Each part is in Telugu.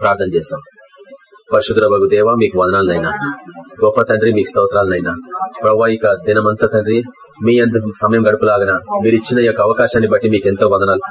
ప్రార్థన చేస్తాం. పరిశుద్ర బగు దేవ మీకు వదనాలనైనా. గొప్ప తండ్రి మీకు స్తోత్రాలనైనా. ప్రభా ఇక దినమంతా తండ్రి మీ అంత సమయం గడపలాగన మీరు ఇచ్చిన యొక్క అవకాశాన్ని బట్టి మీకు ఎంతో వదనాలు.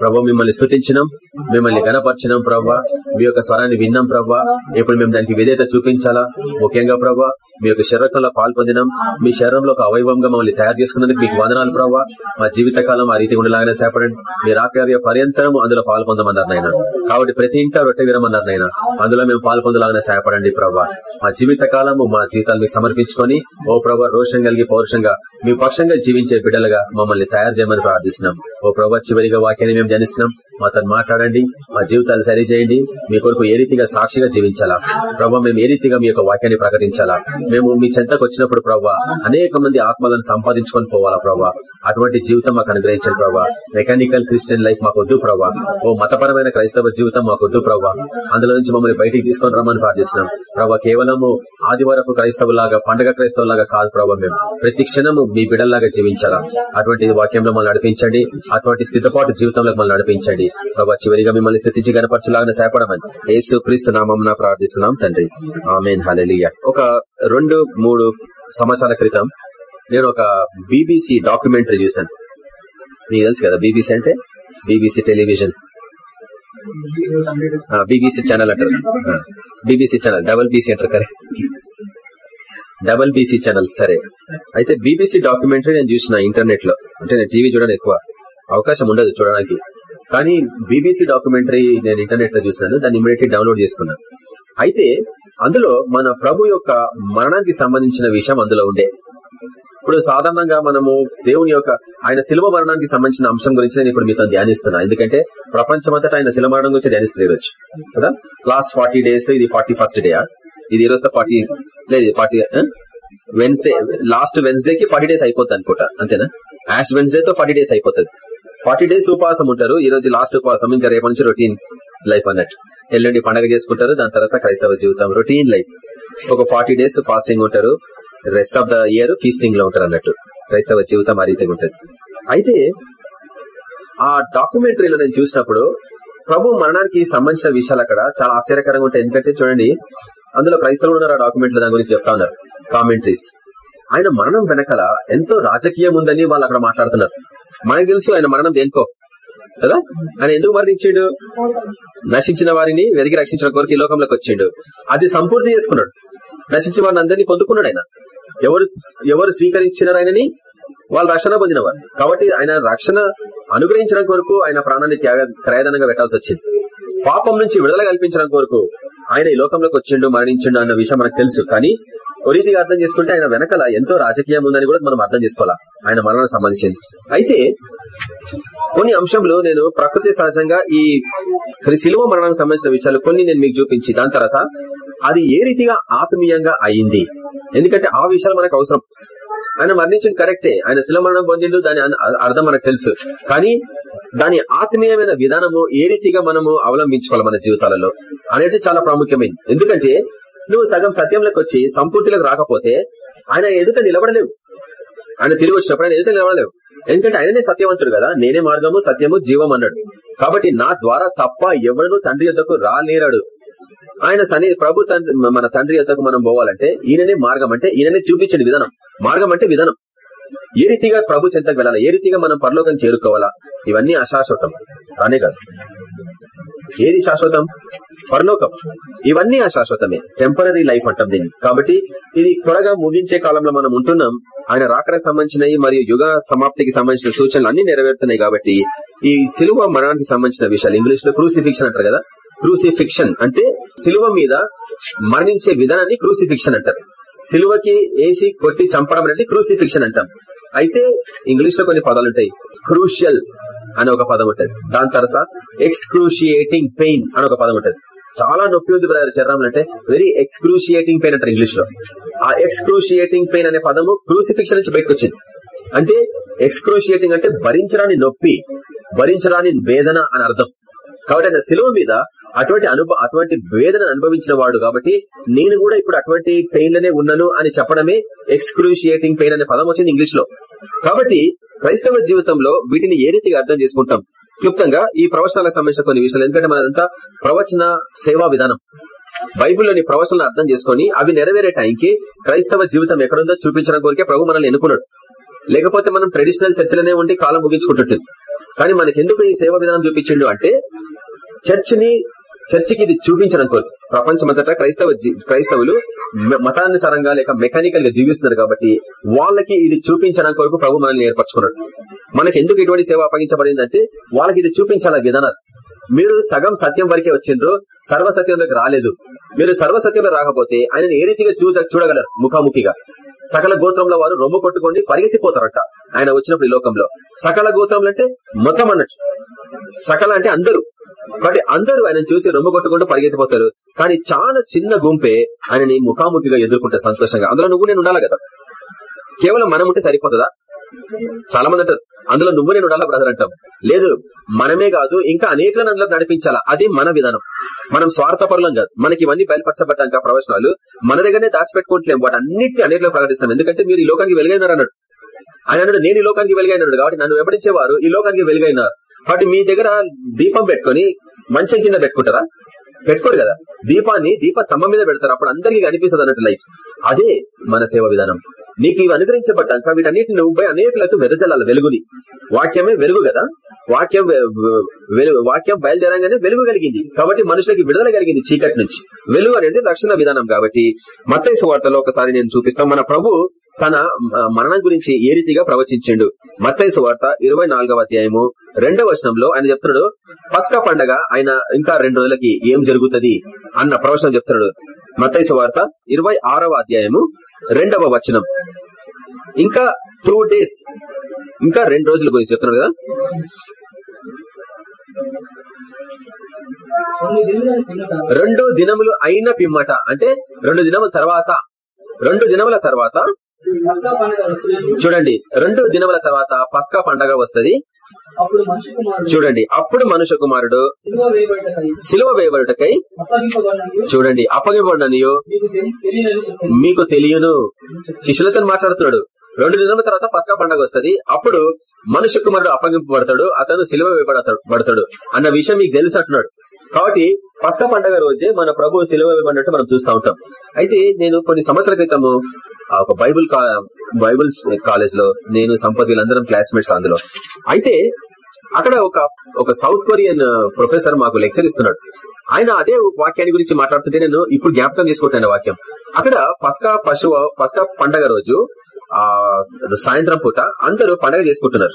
ప్రభు మిమ్మల్ని స్థుతించినాం మిమ్మల్ని గణపరిచినాం ప్రభా. మీ యొక్క స్వరాన్ని విన్నాం ప్రభా. ఇప్పుడు మేము దానికి విధేయత చూపించాలా? ముఖ్యంగా ప్రభా మీ యొక్క శరీరంలో పాల్పొందినాం. మీ శరీరంలో ఒక అవయవంగా మమ్మల్ని తయారు చేసుకున్నందుకు మీకు వందనాలు ప్రవ్వ. మా జీవితకాలం ఆ రీతి ఉండలాగానే సేపడండి. మీరు ఆకార్య పర్యంతరం అందులో పాల్పొందమన్నారు నాయన. కాబట్టి ప్రతి ఇంట రొట్టె విరమన్నారు నాయన. అందులో మేము పాల్పొందలాగానే సేపడండి ప్రభా మా జీవిత కాలము మా జీవితాలు మీకు సమర్పించుకొని ఓ ప్రభా రోషం కలిగి పౌరుషంగా మీ పక్షంగా జీవించే బిడ్డలుగా మమ్మల్ని తయారు చేయమని ప్రార్థిస్తున్నాం. ఓ ప్రభా చివరిగా వాక్యాన్ని మేము ధ్యానిస్తున్నాం. మాతో మాట్లాడండి మా జీవితాలు సరిచేయండి మీ కొరకు ఏ రీతిగా సాక్షిగా జీవించాలా? ప్రభావ మేము ఏ రీతిగా మీ యొక్క వాక్యాన్ని ప్రకటించాలా? మేము మీ చెంతకు వచ్చినప్పుడు ప్రభావ అనేక మంది ఆత్మలను సంపాదించుకొని పోవాలా ప్రభావ అటువంటి జీవితం మాకు అనుగ్రహించండి ప్రభావ మెకానికల్ క్రిస్టియన్ లైఫ్ మాకు వద్దు ప్రభావ ఓ మతపరమైన క్రైస్తవ జీవితం మాకు వద్దు ప్రభావ అందులో నుంచి మమ్మల్ని బయటికి తీసుకొని రమ్మని ప్రార్థిస్తున్నాం. ప్రభావ కేవలము ఆదివారపు క్రైస్తవులాగా పండగ క్రైస్తవులాగా కాదు ప్రభావ మేము. ప్రతి క్షణము మీ బిడల్లాగా జీవించాలా? అటువంటి వాక్యంలో మమ్మల్ని నడిపించండి. అటువంటి స్థితపాటు జీవితంలో మమ్మల్ని నడిపించండి. ప్రభావ చివరిగా మిమ్మల్ని స్థితించి గనపరచలాగా సహాయపడమని యేసు క్రీస్తు నామం ప్రార్థిస్తున్నాం తండ్రి. ఆమెన్ హలెలియ ఒక రెండు మూడు సంవత్సరాల క్రితం నేను ఒక బీబీసీ డాక్యుమెంటరీ చూశాను. మీకు తెలుసు కదా బీబీసీ అంటే? BBC television. బీబీసీ ఛానల్ అంటారు. బీబీసీ ఛానల్ డబల్ బీసీ అంటారు కరే డబల్ బీసీ ఛానల్ సరే. అయితే బీబీసీ డాక్యుమెంటరీ నేను చూసిన ఇంటర్నెట్లో అంటే నేను టీవీ చూడడం ఎక్కువ అవకాశం ఉండదు చూడడానికి. కానీ బీబీసీ డాక్యుమెంటరీ నేను ఇంటర్నెట్లో చూసినాను దాన్ని ఇమీడియట్లీ డౌన్లోడ్ చేసుకున్నాను. అయితే అందులో మన ప్రభు యొక్క మరణానికి సంబంధించిన విషయం అందులో ఉండే. ఇప్పుడు సాధారణంగా మనము దేవుని యొక్క ఆయన శిలువ మరణానికి సంబంధించిన అంశం గురించి నేను ఇప్పుడు మీతో ధ్యానిస్తున్నా. ఎందుకంటే ప్రపంచమంతటా ఆయన శిలువ మరణం గురించి ధ్యానిస్తుంది కదా? లాస్ట్ ఫార్టీ డేస్ ఇది ఫార్టీ ఫస్ట్ డే ఇది ఈ రోజు ఫార్టీ లేదు ఫార్టీ వెన్స్డే లాస్ట్ వెన్స్డే కి ఫార్టీ డేస్ అయిపోతుంది అనుకుంటా అంతేనా? యాష్ వెన్స్డే తో ఫార్టీ డేస్ అయిపోతుంది. ఫార్టీ డేస్ ఉపవాసం ఉంటారు. ఈ రోజు లాస్ట్ ఉపవాసం ఇంకా రేపు నుంచి రొటీన్ లైఫ్ అన్నట్టు. ఎల్లుండి పండగ చేసుకుంటారు. దాని తర్వాత క్రైస్తవ జీవితం రొటీన్ లైఫ్. ఒక ఫార్టీ డేస్ ఫాస్టింగ్ ఉంటారు. రెస్ట్ ఆఫ్ ద ఇయర్ ఫీస్టింగ్లో ఉంటారు అన్నట్టు. క్రైస్తవ జీవితం ఆ రీతిగా ఉంటుంది. అయితే ఆ డాక్యుమెంటరీలో నేను చూసినప్పుడు ప్రభు మరణానికి సంబంధించిన విషయాలు అక్కడ చాలా ఆశ్చర్యకరంగా ఉంటాయి. ఎందుకంటే చూడండి అందులో క్రైస్తవులు ఉన్నారు. ఆ డాక్యుమెంట్లు దాని గురించి చెప్తా ఉన్నారు. కామెంటరీస్ ఆయన మరణం వెనకాల ఎంతో రాజకీయం ఉందని వాళ్ళు అక్కడ మాట్లాడుతున్నారు. మనకు తెలుసు ఆయన మరణం దేనికో కదా? ఆయన ఎందుకు మరణించాడు? నశించిన వారిని వెతికి రక్షించిన కొరకు ఈ లోకంలోకి వచ్చిండు. అది సంపూర్తి చేసుకున్నాడు. నశించిన వారిని అందరినీ పొందుకున్నాడు ఆయన. ఎవరు ఎవరు స్వీకరించినారు ఆయనని? వాళ్ళు రక్షణ పొందినవారు. కాబట్టి ఆయన రక్షణ అనుగ్రహించడం కొరకు ఆయన ప్రాణాన్ని త్యాగ క్రయదనంగా పెట్టాల్సి వచ్చింది. పాపం నుంచి విడుదల కల్పించడం కొరకు ఆయన ఈ లోకంలోకి వచ్చిండు మరణించిండు అన్న విషయం మనకు తెలుసు. కానీ ఓ రీతిగా అర్థం చేసుకుంటే ఆయన వెనకాల ఎంతో రాజకీయం ఉందని కూడా మనం అర్థం చేసుకోవాలా? ఆయన మరణానికి సంబంధించింది. అయితే కొన్ని అంశంలో నేను ప్రకృతి సహజంగా ఈ శిలువ మరణానికి సంబంధించిన విషయాలు కొన్ని నేను మీకు చూపించి దాని తర్వాత అది ఏ రీతిగా ఆత్మీయంగా అయింది? ఎందుకంటే ఆ విషయాలు మనకు అవసరం. ఆయన మరణించింది కరెక్టే. ఆయన శిలమరణం పొందిండు దాని అర్థం మనకు తెలుసు. కానీ దాని ఆత్మీయమైన విధానము ఏ రీతిగా మనము అవలంబించుకోవాలి మన జీవితాలలో అనేది చాలా ప్రాముఖ్యమైంది. ఎందుకంటే నువ్వు సగం సత్యంలోకి వచ్చి సంపూర్తిలోకి రాకపోతే ఆయన ఎదుట నిలబడలేవు. ఆయన తిరిగి వచ్చినప్పుడు ఆయన ఎదుట నిలబడలేవు. ఎందుకంటే ఆయననే సత్యవంతుడు కదా. నేనే మార్గము సత్యము జీవం అన్నాడు. కాబట్టి నా ద్వారా తప్ప ఎవడను తండ్రి యొద్దకు రాలేరాడు. ఆయన సన్ని ప్రభు తండ్రి మన తండ్రి యొద్దకు మనం పోవాలంటే ఈయననే మార్గం అంటే ఈయననే చూపించండి విధానం. మార్గం అంటే విధానం. ఏ రీతిగా ప్రభు చెంతకు వెళ్ళాలా? ఏ రీతిగా మనం పరలోకం చేరుకోవాలా? ఇవన్నీ అశాశ్వతం కానే కాదు. ఏది శాశ్వతం? పరలోకం. ఇవన్నీ అశాశ్వతమే టెంపరీ లైఫ్ అంటాం దీన్ని. కాబట్టి ఇది త్వరగా ముగించే కాలంలో మనం ఉంటున్నాం. ఆయన రాకడ సంబంధించినవి మరియు యుగ సమాప్తికి సంబంధించిన సూచనలు అన్ని నెరవేరుతున్నాయి కాబట్టి ఈ సిలువ మరణానికి సంబంధించిన విషయాలు ఇంగ్లీష్లో క్రూసిఫిక్షన్ అంటారు కదా? క్రూసిఫిక్షన్ అంటే సిలువ మీద మరణించే విధానాన్ని క్రూసిఫిక్షన్ అంటారు. సిలువకి వేసి కొట్టి చంపడం అనేది క్రూసిఫిక్షన్ అంటాం. అయితే ఇంగ్లీష్లో కొన్ని పదాలు ఉంటాయి. క్రూషియల్ అని ఒక పదం ఉంటుంది. దాని తర్వాత ఎక్స్క్రూషియేటింగ్ పెయిన్ అని ఒక పదం ఉంటుంది. చాలా నొప్పి ఉంది బ్రదర్ శరీరంలో అంటే వెరీ ఎక్స్క్రూషియేటింగ్ పెయిన్ అంటారు ఇంగ్లీష్లో ఆ ఎక్స్క్రూషియేటింగ్ పెయిన్ అనే పదము క్రూసిఫిక్షన్ నుంచి బయటకు వచ్చింది. అంటే ఎక్స్క్రూషియేటింగ్ అంటే భరించరాని నొప్పి భరించరాని వేదన అని అర్థం. కాబట్టి ఆయన శిలువ మీద అటువంటి అనుభవ అటువంటి వేదన అనుభవించిన వాడు కాబట్టి నేను కూడా ఇప్పుడు అటువంటి పెయిన్లోనే ఉన్నాను అని చెప్పడమే ఎక్స్క్రూషియేటింగ్ పెయిన్ అనే పదం వచ్చింది ఇంగ్లీష్లో కాబట్టి క్రైస్తవ జీవితంలో వీటిని ఏ రీతిగా అర్థం చేసుకుంటాం? క్లుప్తంగా ఈ ప్రవచనాలకు సంబంధించిన కొన్ని విషయాలు. ఎందుకంటే మనదంతా ప్రవచన సేవా విధానం. బైబిల్లోని ప్రవచనాలను అర్థం చేసుకుని అవి నెరవేరే టైంకి క్రైస్తవ జీవితం ఎక్కడుందో చూపించడం కోరికే ప్రభు మనల్ని ఎన్నుకున్నాడు. లేకపోతే మనం ట్రెడిషనల్ చర్చలనే ఉండి కాలం ముగించుకుంటుంటుంది. కానీ మనకెందుకు ఈ సేవా విధానం చూపించిండు అంటే చర్చిని చర్చికి ఇది చూపించడం కోరు. ప్రపంచమంతటా క్రైస్తవ క్రైస్తవులు మతానుసారంగా లేక మెకానికల్గా జీవిస్తున్నారు కాబట్టి వాళ్ళకి ఇది చూపించడం కొరకు ప్రభు మనల్ని ఏర్పరచుకున్నాడు. మనకి ఎందుకు ఇటువంటి సేవ అప్పగించబడిందంటే వాళ్ళకి ఇది చూపించాల విధానాలు. మీరు సగం సత్యం వరకే వచ్చిండ్రు సర్వసత్యంలోకి రాలేదు. మీరు సర్వసత్యంలో రాకపోతే ఆయనను ఏ రీతిగా చూడ చూడగలరు ముఖాముఖిగా? సకల గోత్రంలో వారు రొమ్ము కొట్టుకొని పరిగెత్తిపోతారట ఆయన వచ్చినప్పుడు ఈ లోకంలో. సకల గోత్రంలో అంటే మొత్తం అన్నట్టు. సకల అంటే అందరూ. కాబట్టి అందరూ ఆయన చూసి రొమ్ము కొట్టుకుంటూ పరిగెత్తిపోతారు. కానీ చాలా చిన్న గుంపే ఆయనని ముఖాముఖిగా ఎదుర్కొంటారు సంతోషంగా. అందులో నువ్వు నేను ఉండాలి కదా? కేవలం మనం ఉంటే సరిపోతుందా? చాలా మంది అంటారు అందులో నువ్వు నేను ఉండాలా బ్రదర్ అంటాం. లేదు మనమే కాదు ఇంకా అనేకలను అందులో నడిపించాలా? అది మన విధానం. మనం స్వార్థపరులం కాదు. మనకి ఇవన్నీ బయలుపరచబడ్డాక ప్రవచనాలు. మన దగ్గరనే దాచిపెట్టుకుంటలేం. వాటి అన్నింటినీ అనేకలో ప్రకటిస్తాం ఎందుకంటే మీరు ఈ లోకానికి వెలుగైనారు అన్నాడు ఆయన అన్నాడు నేను ఈ లోకానికి వెలుగైనాడు కాబట్టి నన్ను వెంబడించేవారు ఈ లోకానికి వెలుగైనారు. కాబట్టి మీ దగ్గర దీపం పెట్టుకొని మంచం కింద పెట్టుకుంటారా? పెట్టుకోరు కదా. దీపాన్ని దీప స్తంభం మీద పెడతారు. అప్పుడు అందరికీ కనిపిస్తుంది అన్నట్టు లైట్. అదే మన సేవ విధానం. నీకు ఇవి అనుగ్రహించబడ్డాక వీటన్నిటిని నువ్వు పోయి అనేకులకు వెదజల్లాలి వెలుగుని. వాక్యమే వెలుగు కదా? వాక్యం వెలుగు వాక్యం బయలుదేరంగానే వెలుగు కలిగింది. కాబట్టి మనుషులకి విడుదల కలిగింది చీకటి నుంచి. వెలుగు అనేది రక్షణ విధానం కాబట్టి మత్తైసు వార్తలో ఒకసారి నేను చూపిస్తాం మన ప్రభు తన మరణం గురించి ఏ రీతిగా ప్రవచించిండు? మత్తయి వార్త ఇరవై నాలుగవ అధ్యాయము రెండవ వచనంలో ఆయన చెప్తున్నాడు పస్కా పండగ ఆయన ఇంకా రెండు రోజులకి ఏం జరుగుతది? అన్న ప్రవచనం చెప్తున్నాడు. మత్తయి వార్త ఇరవై ఆరవ అధ్యాయము రెండవ వచనం. ఇంకా టూ డేస్ ఇంకా రెండు రోజుల గురించి చెప్తున్నాడు కదా. రెండు దినములు అయిన పిమ్మట అంటే రెండు దినముల తర్వాత రెండు దినముల తర్వాత చూడండి రెండు దినముల తర్వాత పస్కా పండగ వస్తది. చూడండి అప్పుడు మనుష్య కుమారుడు సిలువ వేయబడుటకై చూడండి అప్పగిబడిననియో మీకు తెలియను. శిష్యులతో మాట్లాడుతున్నాడు. రెండు దినముల తర్వాత పస్కా పండగ వస్తది. అప్పుడు మనుష్య కుమారుడు అప్పగింపబడతాడు అతను సిలువ వేయబడతాడు పడతాడు అన్న విషయం మీకు తెలిసి అంటున్నాడు. కాబట్టి పస్కా పండగ రోజే మన ప్రభు సిలువ వేయబడినట్టు మనం చూస్తూ ఉంటాం. అయితే నేను కొన్ని సంవత్సరాల క్రితము ఆ ఒక బైబుల్ బైబుల్ కాలేజ్లో నేను సంపత్ వీళ్ళందరం క్లాస్మేట్స్ అందులో. అయితే అక్కడ ఒక ఒక సౌత్ కొరియన్ ప్రొఫెసర్ మాకు లెక్చర్ ఇస్తున్నాడు. ఆయన అదే వాక్యాన్ని గురించి మాట్లాడుతుంటే నేను ఇప్పుడు జ్ఞాపకం తీసుకుంటాను వాక్యం. అక్కడ పస్కా పశువు పస్కా పండగ రోజు ఆ సాయంత్రం పూట అందరూ పండగ చేసుకుంటున్నారు.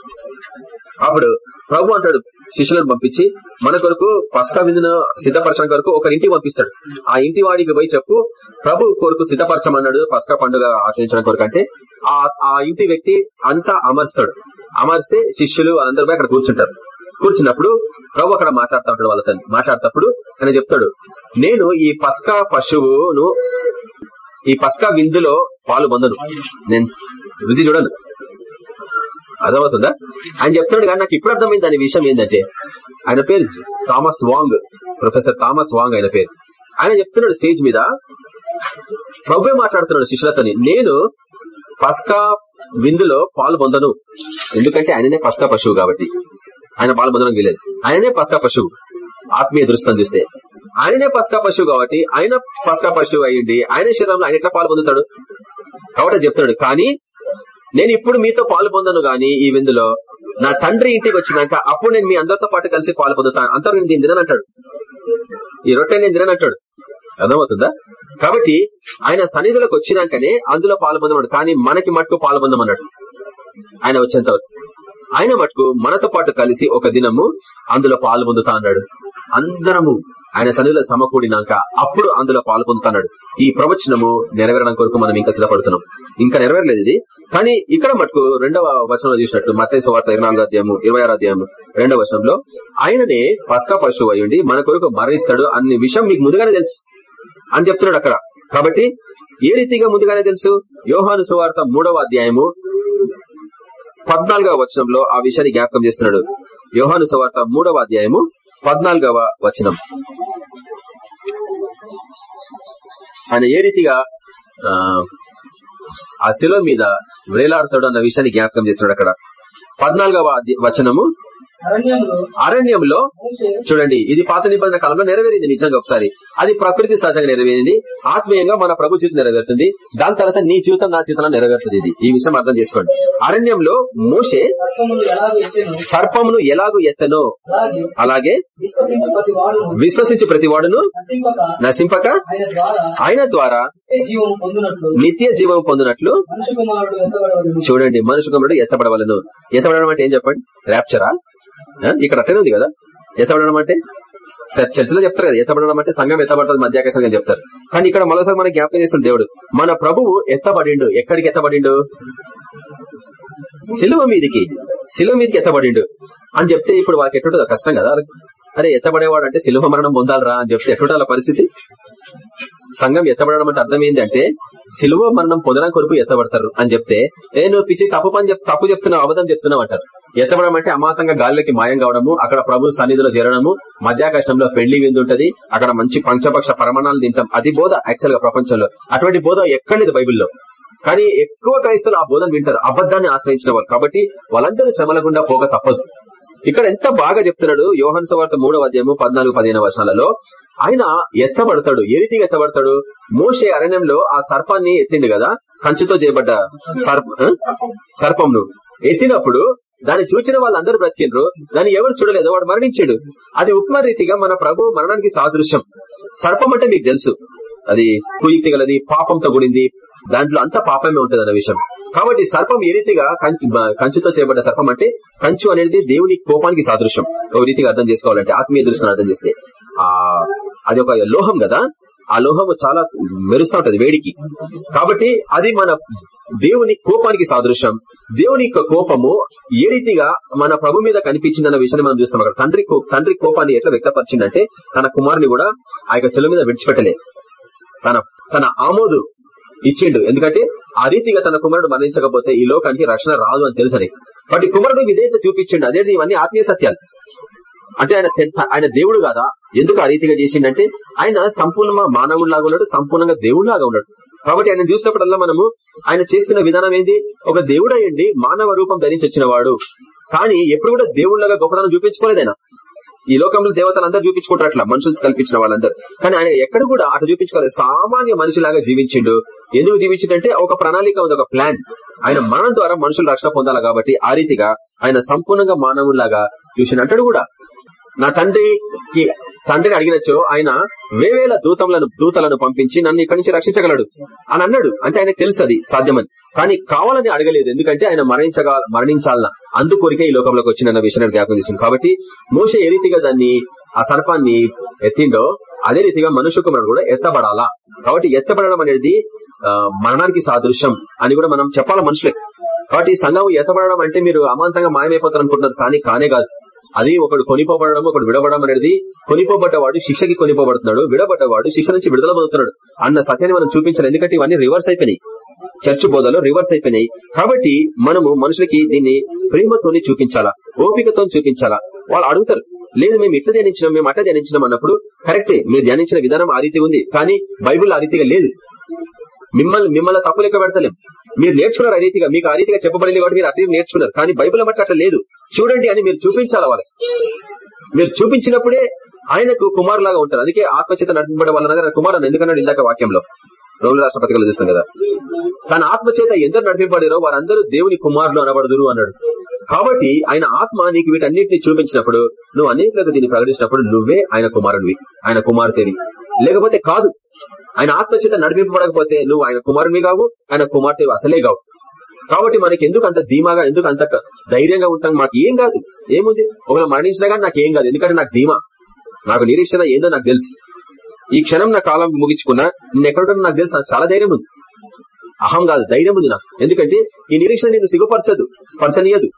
అప్పుడు ప్రభు అంటాడు శిష్యులను పంపించి మన కొరకు పసకా విందును సిద్ధపరచడం కొరకు ఒక ఇంటికి పంపిస్తాడు. ఆ ఇంటి వాడికి పోయి చెప్పు ప్రభు కొరకు సిద్ధపరచమన్నాడు పస్కా పండుగ ఆచరించడం కొరకు అంటే ఆ ఆ ఇంటి వ్యక్తి అంతా అమర్స్తాడు. అమరిస్తే శిష్యులు అందరూ పోయి అక్కడ కూర్చుంటారు. కూర్చున్నప్పుడు ప్రభు అక్కడ మాట్లాడుతూ ఉంటాడు వాళ్ళతో మాట్లాడేటప్పుడు ఆయన చెప్తాడు నేను ఈ పస్కా పశువును ఈ పస్కా విందులో పాలు పొందను నేను రుచి చూడను. అర్థమవుతుందా? ఆయన చెప్తున్నాడు కానీ నాకు ఇప్పుడు అర్థమైంది దాని విషయం ఏంటంటే ఆయన పేరు Thomas Wang. Professor Thomas Wang ఆయన పేరు. ఆయన చెప్తున్నాడు స్టేజ్ మీద ప్రభువే మాట్లాడుతున్నాడు శిష్యులతోని నేను పస్కా విందులో పాలు పొందను ఎందుకంటే ఆయననే పస్కా పశువు కాబట్టి. ఆయన పాలు పొందడం వీలేదు. ఆయననే పస్కా పశువు. ఆత్మీయ దృష్టం చూస్తే. ఆయననే పస్కా పశువు కాబట్టి ఆయన పస్కా పశువు అయ్యింది. ఆయన శరీరంలో ఆయన ఎట్లా పాలు పొందుతాడు? కాబట్టి చెప్తాడు కానీ నేను ఇప్పుడు మీతో పాలు పొందను గాని ఈ విందులో నా తండ్రి ఇంటికి వచ్చినాక అప్పుడు నేను మీ అందరితో పాటు కలిసి పాలు పొందుతాను అంతా నేను దీని తిననంటాడు. ఈ రొట్టె నేను తిననంటాడు. అర్థమవుతుందా? కాబట్టి ఆయన సన్నిధిలోకి వచ్చినాకనే అందులో పాలు పొందమన్నాడు. కానీ మనకి మట్టుకు పాలు పొందమన్నాడు. ఆయన వచ్చేంత ఆయన మటుకు మనతో పాటు కలిసి ఒక దినము అందులో పాలు పొందుతా అన్నాడు. అందరము ఆయన సన్నిధిలో సమకూడినాక అప్పుడు అందులో పాల్పొందుతున్నాడు. ఈ ప్రవచనము నెరవేరడం కొరకు మనం ఇంకా సిద్ధపడుతున్నాం. ఇంకా నెరవేరలేదు ఇది. కానీ ఇక్కడ మటుకు రెండవ వచనంలో చూసినట్టు మత్తయి సువార్త ఇరవై నాలుగో అధ్యాయము ఇరవై ఆరో అధ్యాయము రెండవ వచనంలో ఆయననే పస్కా పశువు అయ్యుండి మన కొరకు మరణిస్తాడు అనే విషయం మీకు ముందుగానే తెలుసు అని చెప్తున్నాడు అక్కడ. కాబట్టి ఏ రీతిగా ముందుగానే తెలుసు? యోహాను సువార్త మూడవ అధ్యాయము పద్నాలుగవ వచనంలో ఆ విషయాన్ని జ్ఞాపకం చేస్తున్నాడు. యోహాను సువార్త మూడవ అధ్యాయము పద్నాలుగవ వచనం. ఆయన ఏ రీతిగా ఆ, ఆ శిలో మీద వేలాడుతాడు అన్న విషయాన్ని జ్ఞాపకం చేస్తున్నాడు అక్కడ. పద్నాలుగవ వచనము. అరణ్యంలో చూడండి ఇది పాత నిబంధన కాలంలో నెరవేరింది నిజంగా ఒకసారి. అది ప్రకృతి సహజంగా నెరవేరింది ఆత్మీయంగా మన ప్రభు జీవితం నెరవేరుతుంది దాని తర్వాత నీ జీవితం నా జీవితంలో నెరవేరుతుంది ఇది. ఈ విషయం అర్థం చేసుకోండి. అరణ్యంలో మోషే సర్పములు ఎలాగ ఎత్తెనో? సర్పమును ఎలాగూ ఎత్తనో? అలాగే విశ్వసించు ప్రతి వాడును. నశింపక ఆయన ద్వారా నిత్య జీవం పొందినట్లు. చూడండి మనుషు కుమారుడు ఎత్తబడవలను. ఎత్తబడడం అంటే ఏం చెప్పండి? ర్యాప్చరా? ఇక్కడ అట్టనే ఉంది కదా? ఎత్తబడడం అంటే? సరే, చర్చిలో చెప్తారు కదా ఎత్తబడడం అంటే సంఘం ఎత్తబడుతుంది మధ్యాకాశంగా చెప్తారు. కానీ ఇక్కడ మరోసారి మనకి జ్ఞాపకం చేస్తుంది దేవుడు. మన ప్రభువు ఎత్తబడిండు. ఎక్కడికి ఎత్తబడిండు? సిలువ మీదికి. సిలువ మీదకి ఎత్తబడిండు. అని చెప్తే ఇప్పుడు వాళ్ళకి ఎట్టుంటుందో కష్టం కదా. అరే ఎత్తబడేవాడు అంటే శిలువ మరణం పొందాలరా అని చెప్తే ఎటువంటి పరిస్థితి? సంఘం ఎత్తబడడం అంటే అర్థం ఏంటంటే శిలువ మరణం పొందడం కొరకు ఎత్తబడతారు అని చెప్తే ఏ నువ్వు పిచ్చి తప్పు పని తప్పు చెప్తున్నావు అబద్ధం చెప్తున్నావు అంటారు. ఎత్తబడడం అంటే అమాతంగా గాలిలోకి మాయం కావడము అక్కడ ప్రభు సన్నిధిలో చేరడము మధ్యాకాశంలో పెళ్ళి విందుంటది అక్కడ మంచి పంచపక్ష పరమాణాలు తింటాం. అది బోధ యాక్చువల్గా ప్రపంచంలో. అటువంటి బోధ ఎక్కడ లేదు బైబిల్లో? కానీ ఎక్కువ క్రైస్తవులు ఆ బోధన వింటారు అబద్ధాన్ని ఆశ్రయించిన వాళ్ళు. కాబట్టి వాళ్ళందరూ శ్రమల గుండా పోక తప్పదు. ఇక్కడ ఎంత బాగా చెప్తున్నాడు యోహన్ సవార్త మూడవ అధ్యాయము పద్నాలుగు పదిహేను వర్షాలలో ఆయన ఎత్తబడతాడు. ఏ రీతిగా ఎత్తబడతాడు? మోసే అరణ్యంలో ఆ సర్పాన్ని ఎత్తిండు కదా? కంచుతో చేయబడ్డ సర్ప సర్పంను. ఎత్తినప్పుడు దాన్ని చూచిన వాళ్ళందరూ బ్రతికిండ్రు. దాన్ని ఎవరు చూడలేదు? వాడు మరణించాడు. అది ఉపమ రీతిగా మన ప్రభు మరణానికి సాదృశ్యం. సర్పం అంటే మీకు తెలుసు. అది కుయుక్తి గలది పాపంతో కూడింది. దాంట్లో అంత పాపమే ఉంటుంది అన్న విషయం. కాబట్టి సర్పం ఏ రీతిగా కంచుతో చేయబడ్డ సర్పం అంటే కంచు అనేది దేవుని కోపానికి సాదృశ్యం. ఒక రీతిగా అర్థం చేసుకోవాలంటే ఆత్మీయ దృష్టిని అర్థం చేస్తే. ఆ అది ఒక లోహం కదా? ఆ లోహము చాలా మెరుస్తూ ఉంటది వేడికి. కాబట్టి అది మన దేవుని కోపానికి సాదృశ్యం. దేవుని యొక్క కోపము ఏ రీతిగా మన ప్రభు మీద కనిపించిందన్న విషయాన్ని మనం చూస్తాం అక్కడ. తండ్రి కో- తండ్రి కోపాన్ని ఎట్లా వ్యక్తపరిచిందంటే తన కుమారుని కూడా ఆ యొక్క సెలవు మీద విడిచిపెట్టలే. తన తన ఆమోదు ఇచ్చిండు. ఎందుకంటే ఆ రీతిగా తన కుమారుడు మరణించకపోతే ఈ లోకానికి రక్షణ రాదు అని తెలుసని బట్ కుమారుడు విధేయత చూపించిండు. అదే ఇవన్నీ ఆత్మీయ సత్యాలు. అంటే ఆయన ఆయన దేవుడు కాదా? ఎందుకు ఆ రీతిగా చేసిండంటే ఆయన సంపూర్ణ మానవుడిలాగా ఉన్నాడు సంపూర్ణంగా దేవుడిలాగా ఉన్నాడు. కాబట్టి ఆయన చూసినప్పుడల్లా మనము ఆయన చేస్తున్న విధానం ఏంది? ఒక దేవుడు మానవ రూపం ధరించి వచ్చిన వాడు కానీ ఎప్పుడు కూడా దేవుళ్ళగా గొప్పతనం చూపించుకోలేదైనా ఈ లోకంలో దేవతలు అందరూ చూపించుకుంటారు అట్లా మనుషులు కల్పించిన వాళ్ళందరూ. కానీ ఆయన ఎక్కడ కూడా అటు చూపించుకోలేదు. సామాన్య మనిషిలాగా జీవించిండు. ఎందుకు జీవించిందంటే ఒక ప్రణాళిక ఉంది ఒక ప్లాన్. ఆయన మరణం ద్వారా మనుషులు రక్షణ పొందాలి కాబట్టి ఆ రీతిగా ఆయన సంపూర్ణంగా మానవులాగా చూసిన అంటాడు కూడా నా తండ్రికి తండ్రిని అడిగినచో ఆయన వేవేల దూతములను దూతలను పంపించి నన్ను ఇక్కడి నుంచి రక్షించగలడు. అని అన్నాడు. అంటే ఆయనకు తెలుసు అది సాధ్యమని కానీ కావాలని అడగలేదు. ఎందుకంటే ఆయన మరణించగా మరణించాలన్న అందుకొరికే ఈ లోకంలోకి వచ్చిన విషయాన్ని జ్ఞాపకం చేసింది. కాబట్టి మోస ఏ రీతిగా దాన్ని ఆ సర్పాన్ని ఎత్తిండో అదే రీతిగా మనుష్య కుమారుడు కూడా ఎత్తబడాలా? కాబట్టి ఎత్తబడడం అనేది మరణానికి సాదృశ్యం అని కూడా మనం చెప్పాలి మనుషులే కాబట్టి ఈ సంఘం ఎత్తబడడం అంటే మీరు అమాంతంగా మాయమైపోతారు అనుకుంటున్నారు కానీ కానే కాదు. అది ఒకడు కొనిపోబడడం ఒకడు విడబడడం అనేది కొనిపోబడ్డవాడు శిక్షకి కొనిపోబడుతున్నాడు విడబడ్డవాడు శిక్ష నుంచి విడుదల పొందుతున్నాడు అన్న సత్యాన్ని మనం చూపించాలి. ఎందుకంటే ఇవన్నీ రివర్స్ అయిపోయినాయి. చర్చ్ బోధలో రివర్స్ అయిపోయినాయి. కాబట్టి మనము మనుషులకి దీన్ని ప్రేమతోని చూపించాలా? ఓపికతో చూపించాలా? వాళ్ళు అడుగుతారు లేదు మేము ఇట్లా ధ్యానించినాం మేము అట్లా ధ్యానించినాం అన్నప్పుడు కరెక్టే మీరు ధ్యానించిన విధానం ఆ రీతి ఉంది కానీ బైబుల్ ఆ రీతిగా లేదు. మిమ్మల్ని మిమ్మల్ని తప్పు లెక్క పెడతలేం. మీరు నేర్చుకున్నారు ఆ మీకు ఆ రీతిగా చెప్పబడింది కాబట్టి మీరు అట్లా నేర్చుకున్నారు. కానీ బైబిల్ మట్టి అట్లా లేదు. చూడండి అని మీరు చూపించాలి వాళ్ళకి? మీరు చూపించినప్పుడే ఆయనకు కుమారులాగా ఉంటారు. అందుకే ఆత్మచేత నడిపబడే వల్ల దగ్గర ఎందుకన్నాడు ఇందాక వాక్యంలో? రోగుల రాష్ట్రపతిగా చూస్తాం కదా. తన ఆత్మచేత ఎందరు నడిపింపడారో వారందరూ దేవుని కుమారులు అనబడదురు అన్నాడు. కాబట్టి ఆయన ఆత్మ నీకు వీటన్నిటిని చూపించినప్పుడు నువ్వు అనేకులకు దీన్ని ప్రకటించినప్పుడు నువ్వే ఆయన కుమారుడివి ఆయన కుమార్తెవి. లేకపోతే కాదు. ఆయన ఆత్మచేత నడిపింపబడకపోతే నువ్వు ఆయన కుమారుని కావు ఆయన కుమార్తె అసలే కావు. కాబట్టి మనకి ఎందుకు అంత ధీమాగా ఎందుకు అంత ధైర్యంగా ఉంటాం? మాకు ఏం కాదు. ఏముంది? ఒకవేళ మరణించినా కానీ నాకు ఏం కాదు. ఎందుకంటే నాకు ధీమా. నాకు నిరీక్షణ ఏందో నాకు తెలుసు. ఈ క్షణం నా కాలం ముగించుకున్నా నేను ఎక్కడ నాకు తెలుసు. చాలా ధైర్యం ఉంది. అహం కాదు ధైర్యం ఉంది నాకు. ఎందుకంటే ఈ నిరీక్షణ నేను సిగ్గుపరచదు స్పర్శనీయదు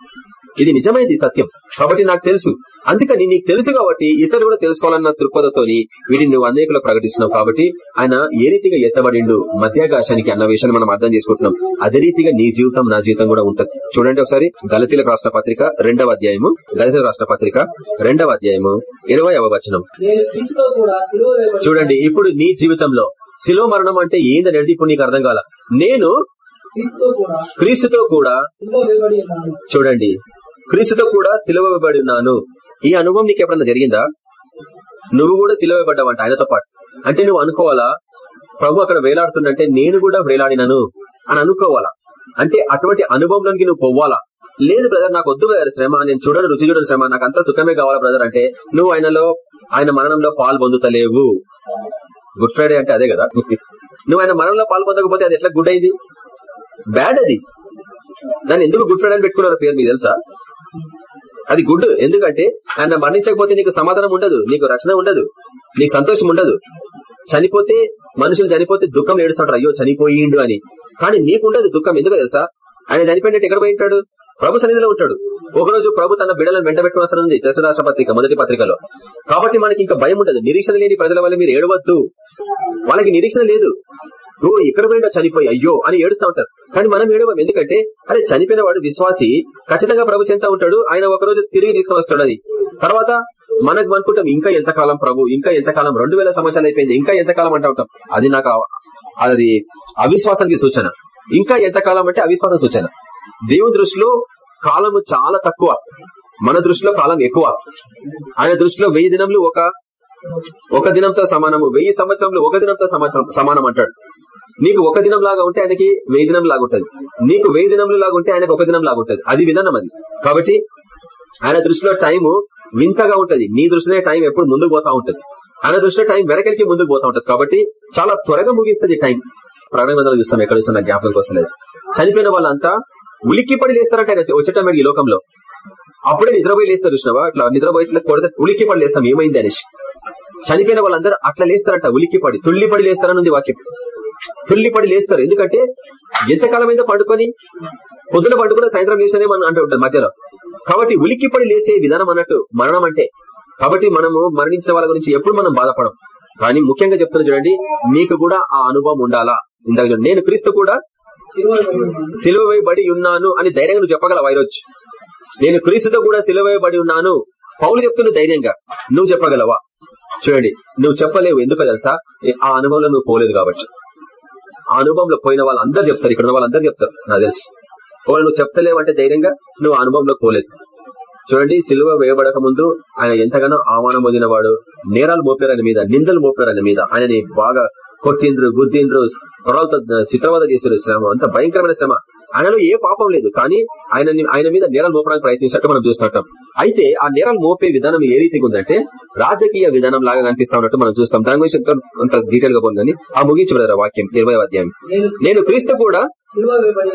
ఇది నిజమైనది సత్యం. కాబట్టి నాకు తెలుసు. అందుకని నీకు తెలుసు కాబట్టి ఇతరులు కూడా తెలుసుకోవాలన్న దృక్పథతోని వీటిని నువ్వు అనేకులకు ప్రకటిస్తున్నావు కాబట్టి ఆయన ఏ రీతిగా ఎత్తబడిండు? మధ్యాకాశానికి అన్న విషయాన్ని మనం అర్థం చేసుకుంటున్నాం. అదే రీతిగా నీ జీవితం నా జీవితం కూడా ఉంటది. చూడండి ఒకసారి. గలతీలకు రాసిన పత్రిక రెండవ అధ్యాయము. గలతీలకు రాసిన పత్రిక రెండవ అధ్యాయము. ఇరవై వచనం. నేను క్రీస్తుతో కూడా సిలువ వేయబడి చూడండి ఇప్పుడు నీ జీవితంలో శిలో మరణం అంటే ఏందనేది ఇప్పుడు నీకు అర్థం కాల. నేను క్రీస్తుతో కూడా చూడండి క్రీస్తుతో కూడా సిలవబడి ఉన్నాను. ఈ అనుభవం నీకు ఎప్పుడన్నా జరిగిందా? నువ్వు కూడా సిలవబడ్డావంట ఆయనతో పాటు. అంటే నువ్వు అనుకోవాలా? ప్రభు అక్కడ వేలాడుతుందంటే నేను కూడా వేలాడినను అని అనుకోవాలా? అంటే అటువంటి అనుభవంలోకి నువ్వు పోవాలా? లేదు బ్రదర్ నాకు వద్దు బ్రదర్ శ్రమ. నేను చూడను రుచి చూడని శ్రమ. నాకు అంతా సుఖమే కావాలా బ్రదర్ అంటే నువ్వు ఆయనలో ఆయన మరణంలో పాలు పొందుతలేవు. గుడ్ ఫ్రైడే అంటే అదే కదా? నువ్వు ఆయన మరణంలో పాలు పొందకపోతే అది ఎట్లా గుడ్ అయింది? బ్యాడ్ అది. దాన్ని ఎందుకు గుడ్ ఫ్రైడే అని పెట్టుకున్నారు పేరు మీకు తెలుసా? అది గుడ్. ఎందుకంటే ఆయన మరణించకపోతే నీకు సమాధానం ఉండదు నీకు రక్షణ ఉండదు నీకు సంతోషం ఉండదు. చనిపోతే మనుషులు చనిపోతే దుఃఖం ఏడుస్తుంటారు. అయ్యో చనిపోయిండు అని. కానీ నీకుండదు దుఃఖం. ఎందుకు తెలుసా? ఆయన చనిపోయినట్టు ఎక్కడ పోయి ఉంటాడు? ప్రభు సన్నిధిలో ఉంటాడు. ఒకరోజు ప్రభు తన బిడలను వెంట అవసరం ఉంది. దశ రాష్ట్ర పత్రిక మొదటి పత్రికలో. కాబట్టి మనకి ఇంకా భయం ఉండదు. నిరీక్షణ లేని ప్రజల వల్ల మీరు ఏడవద్దు. వాళ్ళకి నిరీక్షణ లేదు. నువ్వు ఇక్కడ పోయినా చనిపోయి అయ్యో అని ఏడుస్తా ఉంటారు. కానీ మనం ఏడవం ఎందుకంటే అరే చనిపోయిన వాడు విశ్వాసి ఖచ్చితంగా ప్రభు చెంత ఉంటాడు ఆయన ఒకరోజు తిరిగి తీసుకొని వస్తాడు అది. తర్వాత మనకు అనుకుంటాం ఇంకా ఎంతకాలం ప్రభు ఇంకా ఎంతకాలం రెండు వేల సంవత్సరాలు అయిపోయింది ఇంకా ఎంతకాలం అంటా ఉంటాం. అది నాకు అది అవిశ్వాసానికి సూచన. ఇంకా ఎంతకాలం అంటే అవిశ్వాసం సూచన. దేవుని దృష్టిలో కాలము చాలా తక్కువ. మన దృష్టిలో కాలం ఎక్కువ. ఆయన దృష్టిలో వెయ్యి దినములు ఒక ఒక దినంతో సమానము. వెయ్యి సంవత్సరంలో ఒక దినంతో సమాచారం సమానం అంటాడు. నీకు ఒక దినం లాగా ఉంటే ఆయనకి వెయ్యి దినం లాగా ఉంటది. నీకు వెయ్యి దినములు లాగా ఉంటే ఆయనకు ఒక దినం లాగా అది విధానం అది. కాబట్టి ఆయన దృష్టిలో టైము వింతగా ఉంటది. నీ దృష్టిలో టైం ఎప్పుడు ముందుకు పోతా ఉంటది. ఆయన దృష్టిలో టైం వెనకలికి ముందుకు పోతా ఉంటది. కాబట్టి చాలా త్వరగా ముగిస్తుంది టైం. ప్రాణాలు చూస్తాం ఎక్కడ చూస్తున్నా జ్ఞాపకం వస్తలేదు. చనిపోయిన వాళ్ళంతా ఉలిక్కి పడి లేస్తారంట ఆయన. వచ్చేటప్పుడు ఈ లోకంలో. అప్పుడే నిద్రపోయి లేస్తారు చూసినావా? అట్లా నిద్రపోయి ఇట్లా కొడితే ఉలిక్కి పడి లేస్తాం. ఏమైంది అనేసి. చనిపోయిన వాళ్ళందరూ అట్లా లేస్తారంట. ఉలిక్కి పడి పడి లేస్తారని ఉంది వాక్యం. తుల్లిపడి లేస్తారు. ఎందుకంటే ఎంతకాలమైందో పండుకొని పొద్దున పండుకున్న సాయంత్రం లేస్తేనే మనం అంటూ ఉంటుంది మధ్యలో. కాబట్టి ఉలిక్కిపడి లేచే విధానం అన్నట్టు మరణం అంటే కాబట్టి మనము మరణించిన వాళ్ళ గురించి ఎప్పుడు మనం బాధపడం. కానీ ముఖ్యంగా చెప్తున్నా చూడండి మీకు కూడా ఆ అనుభవం ఉండాలా? ఇందాక నేను క్రీస్తు కూడా సిలువైబడి ఉన్నాను అని ధైర్యంగా నువ్వు చెప్పగలవు ఈరోజు? నేను క్రీస్తుతో కూడా సిలువైబడి ఉన్నాను. పౌలు చెప్తున్న ధైర్యంగా. నువ్వు చెప్పగలవా? చూడండి నువ్వు చెప్పలేవు. ఎందుకో తెలుసా? ఆ అనుభవంలో నువ్వు పోలేదు కాబట్టి. ఆ అనుభవంలో పోయిన వాళ్ళందరూ చెప్తారు ఇక్కడ వాళ్ళందరూ చెప్తారు నాకు తెలుసు. ఒకవేళ నువ్వు చెప్తలేవంటే ధైర్యంగా నువ్వు అనుభవంలో పోలేదు. చూడండి సిలువ వేయబడక ముందు ఆయన ఎంతగానో ఆహ్వానం పొందినవాడు. నేరాలు మోపారు ఆయన మీద నిందలు మోపారు ఆయన మీద. ఆయనని బాగా కొట్టిండ్రు గుద్దిండ్రు పొరలతో చిత్రవద చేసారు శ్రమ. అంత భయంకరమైన శ్రమ. ఆయనలో ఏ పాపం లేదు కానీ ఆయన ఆయన మీద నేరాలు మోపడానికి ప్రయత్నించినట్టు మనం చూస్తుంటాం అయితే ఆ నేరాలు మోపే విధానం ఏ రీతిగా ఉందంటే రాజకీయ విధానం లాగా కనిపిస్తా ఉన్నట్టు మనం చూస్తాం. దాని గురించి అంత- డీటెయిల్గా పోను ఆ ముగించబడారు వాక్యం ఇరవై అధ్యాయం. నేను క్రీస్తు కూడా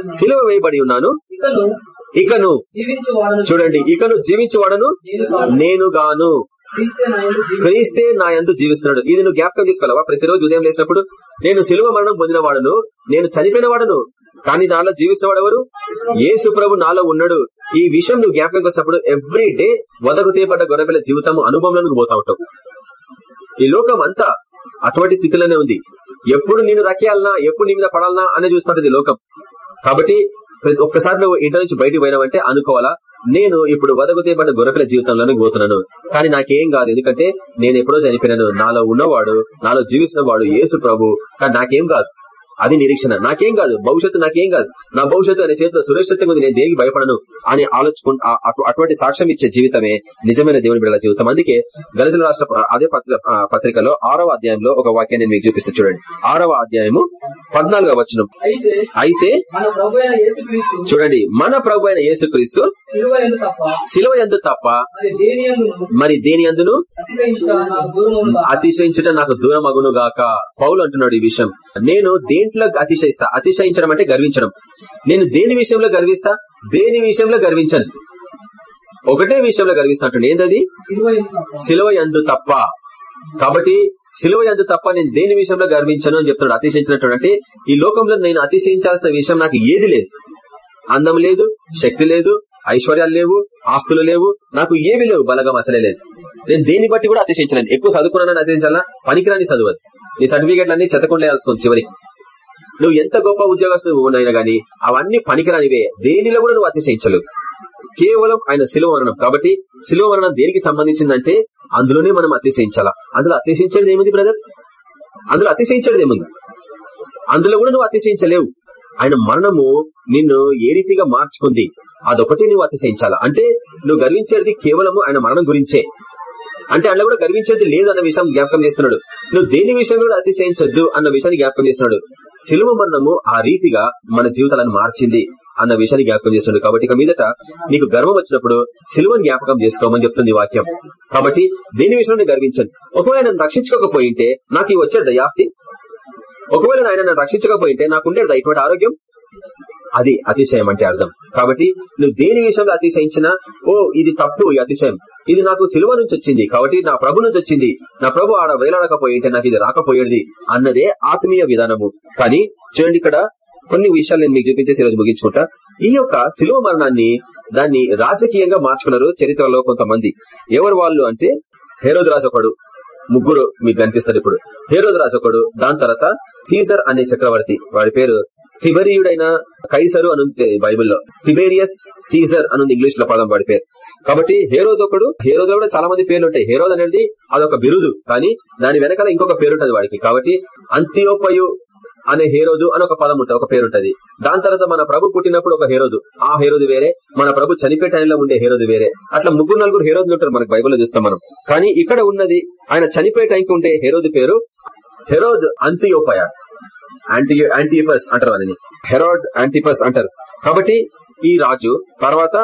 సిలువ వేయబడి ఉన్నాను. ఇకను ఇకను జీవించు వాడను చూడండి ఇకను జీవించువాడను. నేను గాను. క్రీస్తే నా ఎందు జీవిస్తున్నాడు. ఇది నువ్వు జ్ఞాపకం చేసుకోవాలా ప్రతిరోజు ఉదయం లేచినప్పుడు నేను సిలువ మరణం పొందిన వాడను నేను చనిపోయిన వాడను. కానీ నాలో జీవిస్తున్న ఎవరు? యేసు ప్రభు నాలో ఉన్నాడు. ఈ విషయం నువ్వు జ్ఞాపకం వచ్చినప్పుడు ఎవ్రీ డే వదకు తీయబడ్డ గొర్రెపిల్ల జీవితం అనుభవంలో పోతా ఉంటావు. ఈ లోకం అంతా అటువంటి స్థితిలోనే ఉంది. ఎప్పుడు నేను రకేయాలనా ఎప్పుడు నీ మీద పడాలనా అనేది చూస్తుంటది లోకం. కాబట్టి ప్రతి ఒక్కసారి నువ్వు ఇంటి నుంచి బయటకు పోయినావంటే అనుకోవాలా? నేను ఇప్పుడు వదకుతేబడిన గొర్రెల జీవితంలోనే పోతున్నాను. కానీ నాకేం కాదు. ఎందుకంటే నేను ఎప్పుడో చనిపోయినాను. నాలో ఉన్నవాడు నాలో జీవిస్తున్న వాడు యేసు ప్రభు. కానీ నాకేం కాదు. అది నిరీక్షణ. నాకేం కాదు. భవిష్యత్తు నాకేం కాదు. నా భవిష్యత్తు అనే చేతిలో సురక్షితంగా ఉంది నేను దేనికి భయపడను అని ఆలోచుకు అటువంటి సాక్ష్యం ఇచ్చే జీవితమే నిజమైన దేవుని బిడ్డల జీవితం. అందుకే దళితుల రాష్ట్ర అదే పత్రికలో ఆరవ అధ్యాయంలో ఒక వాక్యాన్ని నేను మీకు చూపిస్తాను చూడండి. ఆరవ అధ్యాయము పద్నాలుగవ వచనం. అయితే చూడండి. మన ప్రభు అయిన యేసుక్రీస్తు శిలువ ఎందు తప్ప మరి దేని దేని అందును అతిశయించుట నాకు దూరం అగును గాక. పౌలు అంటున్నాడు ఈ విషయం. నేను దేంట్లో అతిశయిస్తా? అతిశయించడం అంటే గర్వించడం. నేను దేని విషయంలో గర్విస్తా? దేని విషయంలో గర్వించను? ఒకటే విషయంలో గర్విస్తా అంటున్నాడు ఏందది? సిలువ ఎందు తప్ప. కాబట్టి సిలువ ఎందు తప్ప నేను దేని విషయంలో గర్వించను అని చెప్తున్నాడు. అతిశయించినట్టు అంటే ఈ లోకంలో నేను అతిశయించాల్సిన విషయం నాకు ఏది లేదు. అందం లేదు శక్తి లేదు ఐశ్వర్యాలు లేవు ఆస్తులు లేవు నాకు ఏమీ లేవు బలగం అసలే లేదు. నేను దేన్ని బట్టి కూడా అతిశయించలేను. ఎక్కువ చదువుకున్నానని అతిశించాలా పనికిరాని చదువు నీ సర్టిఫికెట్లన్నీ చెత్తకుండా చివరి నువ్వు ఎంత గొప్ప ఉద్యోగస్తులు ఉన్నాయినా గానీ అవన్నీ పనికిరానివే. దేనిలో కూడా నువ్వు అతిశయించలేవు. కేవలం ఆయన శిలువ మరణం. కాబట్టి శిలువ మరణం దేనికి సంబంధించిందంటే అందులోనే మనం అతిశయించాలా. అందులో అతిశయించేది ఏముంది బ్రదర్? అందులో అతిశయించేది ఏముంది? అందులో కూడా నువ్వు అతిశయించలేవు. ఆయన మరణము నిన్ను ఏ రీతిగా మార్చుకుంది? అదొకటి నువ్వు అతిశయించాలా. అంటే నువ్వు గర్వించేది కేవలము ఆయన మరణం గురించే. అంటే అందులో కూడా గర్వించేది లేదు అన్న విషయం జ్ఞాపకం చేస్తున్నాడు. నువ్వు దేని విషయం కూడా అతిశయించొద్దు అన్న విషయాన్ని జ్ఞాపకం చేస్తున్నాడు. సిలువ మరణము ఆ రీతిగా మన జీవితాలను మార్చింది అన్న విషయాన్ని జ్ఞాపకం చేస్తున్నాడు. కాబట్టి ఇక మీదట నీకు గర్వం వచ్చినప్పుడు సిలువను జ్ఞాపకం చేసుకోమని చెప్తుంది వాక్యం. కాబట్టి దేని విషయంలో గర్వించండి ఒకవేళ నన్ను రక్షించుకోకపోయింటే నాకు ఇవి వచ్చాడు ఆస్తి? ఒకవేళ ఆయన నన్ను రక్షించకపోయింటే నాకు ఉండేది ఇటువంటి ఆరోగ్యం? అది అతిశయం అంటే అర్థం. కాబట్టి నువ్వు దేని విషయంలో అతిశయించినా ఓ ఇది తప్పు ఈ అతిశయం. ఇది నాకు సిలువ నుంచి వచ్చింది కాబట్టి నా ప్రభు నుంచి వచ్చింది. నా ప్రభు ఆడ వేలాడకపోయింటే నాకు ఇది రాకపోయేది అన్నదే ఆత్మీయ విధానము. కానీ చూడండి ఇక్కడ కొన్ని విషయాలు నేను మీకు చూపించేసి ఈరోజు ముగించుకుంటా. ఈ యొక్క సిలువ మరణాన్ని దాన్ని రాజకీయంగా మార్చుకున్నారు చరిత్రలో కొంతమంది. ఎవరు వాళ్ళు అంటే హేరోద్ రాజు ఒకడు ముగ్గురు మీకు కనిపిస్తారు ఇప్పుడు. హేరోద్ రాజు ఒకడు దాని తర్వాత సీజర్ అనే చక్రవర్తి వాడి పేరు తిబరీయుడైన కైసరు అనుంది బైబిల్లో. టిబేరియస్ సీజర్ అనుంది ఇంగ్లీష్లో పదం వాడి పేరు. కాబట్టి హేరోద్ ఒకడు హేరోద్ కూడా చాలా మంది పేర్లు ఉంటాయి. హేరోద్ అనేది అదొక బిరుదు కానీ దాని వెనకాల ఇంకొక పేరు ఉంటుంది వాడికి. కాబట్టి అంత్యోపయు అనే హేరోదు అని ఒక పదం ఉంటుంది ఒక పేరు ఉంటుంది. దాని తర్వాత మన ప్రభు పుట్టినప్పుడు ఒక హేరోదు. ఆ హేరోదు వేరే మన ప్రభు చనిపోయే టైంలో ఉండే హేరోదు వేరే. అట్లా ముగ్గురు నలుగురు హేరోదులు ఉంటారు మనకు బైబుల్లో చూస్తాం మనం. కానీ ఇక్కడ ఉన్నది ఆయన చనిపోయే టైంకి ఉండే హేరోదు పేరు హెరోద్ అంత్యోపయ. యాంటీ యాంటీపస్ అంటారు అని హెరాడ్ యాంటీపస్ అంటారు. కాబట్టి ఈ రాజు తర్వాత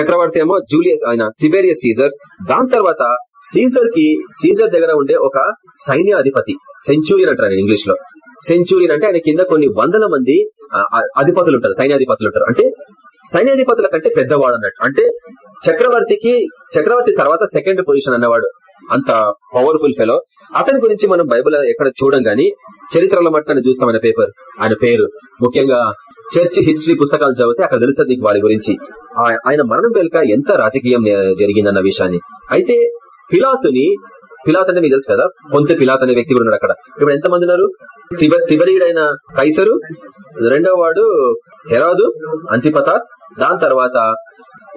చక్రవర్తి ఏమో జూలియస్ ఆయన తిబేరియస్ సీజర్ దాని తర్వాత సీజర్కి సీజర్ దగ్గర ఉండే ఒక సైన్యాధిపతి సెంచూరియన్ అంటారు ఇంగ్లీష్లో. సెంచూరియన్ అంటే ఆయన కింద కొన్ని వందల మంది అధిపతులు ఉంటారు సైన్యాధిపతులు ఉంటారు. అంటే సైన్యాధిపతుల కంటే పెద్దవాడు అన్నట్టు. అంటే చక్రవర్తికి చక్రవర్తి తర్వాత సెకండ్ పొజిషన్ అన్నవాడు. అంత పవర్ఫుల్ ఫెలో అతని గురించి మనం బైబిల్ ఎక్కడ చూడం గాని చరిత్రలో మట్టుకని చూస్తాం ఆయన పేపర్ ఆయన పేరు. ముఖ్యంగా చర్చ్ హిస్టరీ పుస్తకాలు చదివితే అక్కడ తెలుస్తుంది నీకు వాడి గురించి. ఆ- ఆయన మరణం వెనుక ఎంత రాజకీయం జరిగిందన్న విషయాన్ని. అయితే పిలాతుని పిలాత్ అంటే మీకు తెలుసు కదా పొంత పిలాత్ అనే వ్యక్తి కూడా ఉన్నాడు అక్కడ. ఇప్పుడు ఎంత మంది ఉన్నారు? తిబ- తిబరీయుడైన కైసరు రెండవ వాడు హెరాదు అంతిపత దాని తర్వాత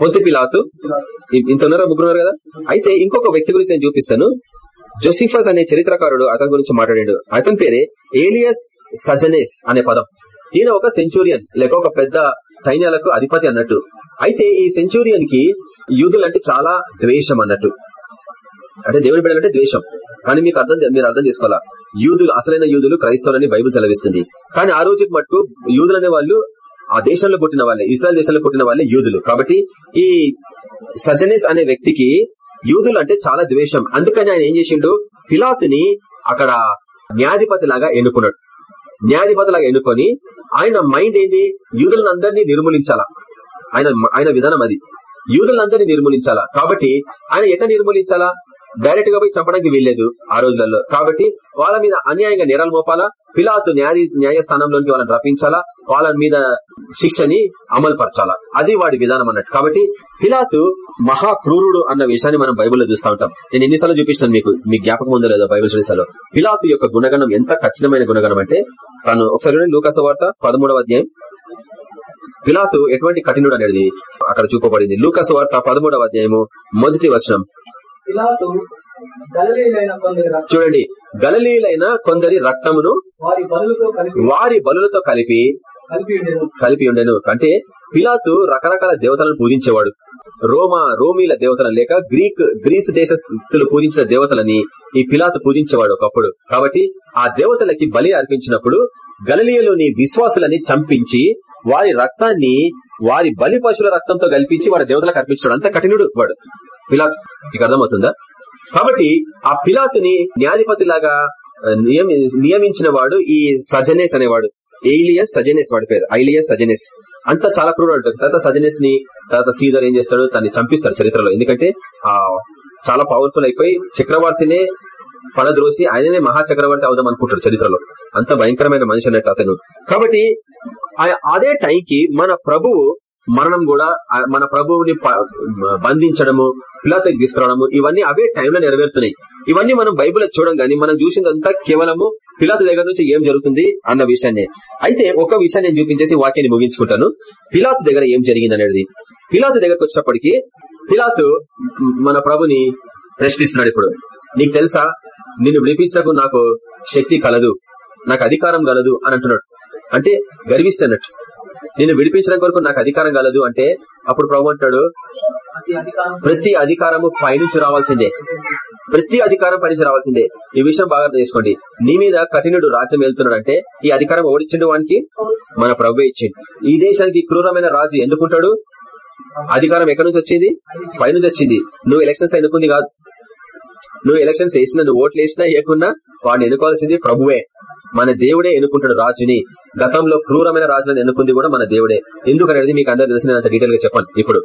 పొంతి పిలాతు ఇంత ఉన్నారా కదా? అయితే ఇంకొక వ్యక్తి గురించి నేను చూపిస్తాను. జోసిఫస్ అనే చరిత్రకారుడు అతని గురించి మాట్లాడాడు. అతని పేరే ఏలియస్ సజనేస్ అనే పదం. ఈయన ఒక సెంచూరియన్ లేక ఒక పెద్ద సైన్యాలకు అధిపతి అన్నట్టు. అయితే ఈ సెంచూరియన్కి యూదులంటే చాలా ద్వేషం అన్నట్టు. అంటే దేవుడి బిడ్డలంటే ద్వేషం. కానీ మీకు అర్థం మీరు అర్థం చేసుకోవాలా? యూదులు అసలైన యూదులు క్రైస్తవులని బైబిల్ సెలవిస్తుంది. కానీ ఆ రోజుకి మట్టు యూదులు అనే వాళ్ళు ఆ దేశంలో పుట్టిన వాళ్ళే ఇస్రాయల్ దేశంలో పుట్టిన వాళ్ళే యూదులు. కాబట్టి ఈ సజనీస్ అనే వ్యక్తికి యూదులు అంటే చాలా ద్వేషం. అందుకని ఆయన ఏం చేసిండు? పిలాతుని అక్కడ న్యాధిపతి లాగా ఎన్నుకున్నాడు. న్యాధిపతి లాగా ఎన్నుకొని ఆయన మైండ్ ఏంది? యూదులందరినీ నిర్మూలించాలా? ఆయన ఆయన విధానం అది. యూదులందరినీ నిర్మూలించాలా? కాబట్టి ఆయన ఎట్లా నిర్మూలించాలా? డైరెక్ట్గా పోయి చంపడానికి వీల్లేదు ఆ రోజులలో. కాబట్టి వాళ్ళ మీద అన్యాయంగా నేరాలు మోపాలా? పిలాతు న్యాయ న్యాయస్థానంలోకి వాళ్ళని రప్పించాలా? వాళ్ళ మీద శిక్షని అమలు పరచాలా అది వాడి విధానం అన్నట్టు. కాబట్టి పిలాతు మహా క్రూరుడు అన్న విషయాన్ని మనం బైబిల్లో చూస్తూ ఉంటాం. నేను ఎన్నిసార్లు చూపిస్తాను మీకు. మీ జ్ఞాపకం ఉందో లేదో బైబిల్ స్టడీస్లో పిలాతు యొక్క గుణగణం ఎంత కఠినమైన గుణగణం అంటే తను ఒకసారి లూకాస వార్త పదమూడవ అధ్యాయం. పిలాతు ఎటువంటి కఠినుడు అనేది అక్కడ చూపబడింది. లూకాసు వార్త పదమూడవ అధ్యాయము మొదటి వచనం. చూడండి గలలీలైన కొందరి రక్తమును వారి బలులతో కలిపి వారి బలులతో కలిపి ఉండెను. అంటే పిలాతు రకరకాల దేవతలను పూజించేవాడు. రోమా రోమీల దేవతలను లేక గ్రీక్ గ్రీస్ దేశస్థులు పూజించిన దేవతలని ఈ పిలాతు పూజించేవాడు ఒకప్పుడు. కాబట్టి ఆ దేవతలకి బలి అర్పించినప్పుడు గలలీయలోని విశ్వాసులని చంపించి వారి రక్తాన్ని వారి బలి పశువుల రక్తంతో కల్పించి వాడి దేవతలకు అర్పించాడు అంత కఠినుడు వాడు. పిలాత్. మీకు అర్థమవుతుందా? కాబట్టి ఆ పిలాతుని న్యాధిపతి లాగా నియమించిన వాడు ఈ సజనేస్ అనేవాడు. ఎయిలియస్ సజనేస్ వాడి పేరు. ఐలియస్ సజనేస్. అంతా చాలా క్రూరుడు అంటారు తర్వాత సజనేస్ని తర్వాత సీదర్ ఏం చేస్తాడు? తన్ని చంపిస్తాడు చరిత్రలో. ఎందుకంటే ఆ చాలా పవర్ఫుల్ అయిపోయి చక్రవర్తినే పడద్రోసి ఆయననే మహా చక్రవర్తి అవుదాం అనుకుంటాడు చరిత్రలో. అంత భయంకరమైన మనిషి అన్నట్టు అతను. కాబట్టి అదే టైంకి మన ప్రభువు మరణం కూడా మన ప్రభువుని బంధించడము పిలాతకి తీసుకురావడము ఇవన్నీ అవే టైంలో నెరవేరుతున్నాయి. ఇవన్నీ మనం బైబిల్ చూడం గానీ మనం చూసిందంతా కేవలము పిలాత దగ్గర నుంచి ఏం జరుగుతుంది అన్న విషయాన్ని. అయితే ఒక విషయాన్ని నేను చూపించేసి వాక్యాన్ని ముగించుకుంటాను. పిలాతు దగ్గర ఏం జరిగింది అనేది. పిలాతు దగ్గరకు వచ్చినప్పటికీ పిలాతు మన ప్రభుని ప్రశ్నిస్తున్నాడు ఇప్పుడు. నీకు తెలుసా? నిన్ను విడిపించినకు నాకు శక్తి కలదు. నాకు అధికారం కలదు అని అంటున్నాడు. అంటే గర్విస్తున్నట్టు. నేను విడిపించడం కొరకు నాకు అధికారం కలదు అంటే అప్పుడు ప్రభు అంటాడు ప్రతి అధికారము పైనుంచి రావాల్సిందే. ప్రతి అధికారం పైనుంచి రావాల్సిందే. ఈ విషయం బాగా తెలుసుకోండి నీ మీద కఠినుడు రాజ్యం వెళ్తున్నాడు అంటే ఈ అధికారం ఓడించండు వానికి? మన ప్రభు ఇచ్చిండు. ఈ దేశానికి క్రూరమైన రాజు ఎందుకుంటాడు? అధికారం ఎక్కడి నుంచి వచ్చింది? పైనుంచి వచ్చింది. నువ్వు ఎలక్షన్స్ ఎన్నుకుంది కాదు. నువ్వు ఎలక్షన్స్ వేసినా నువ్వు ఓట్లు వేసినా ఏకున్నా వాడిని ఎన్నుకోవాల్సింది ప్రభువే. మన దేవుడే ఎన్నుకుంటాడు రాజుని. గతంలో క్రూరమైన రాజులను ఎన్నుకుంది కూడా మన దేవుడే. ఎందుకనేది మీకు అందరూ తెలిసిన అంత డీటెయిల్గా చెప్పాను ఇప్పుడు.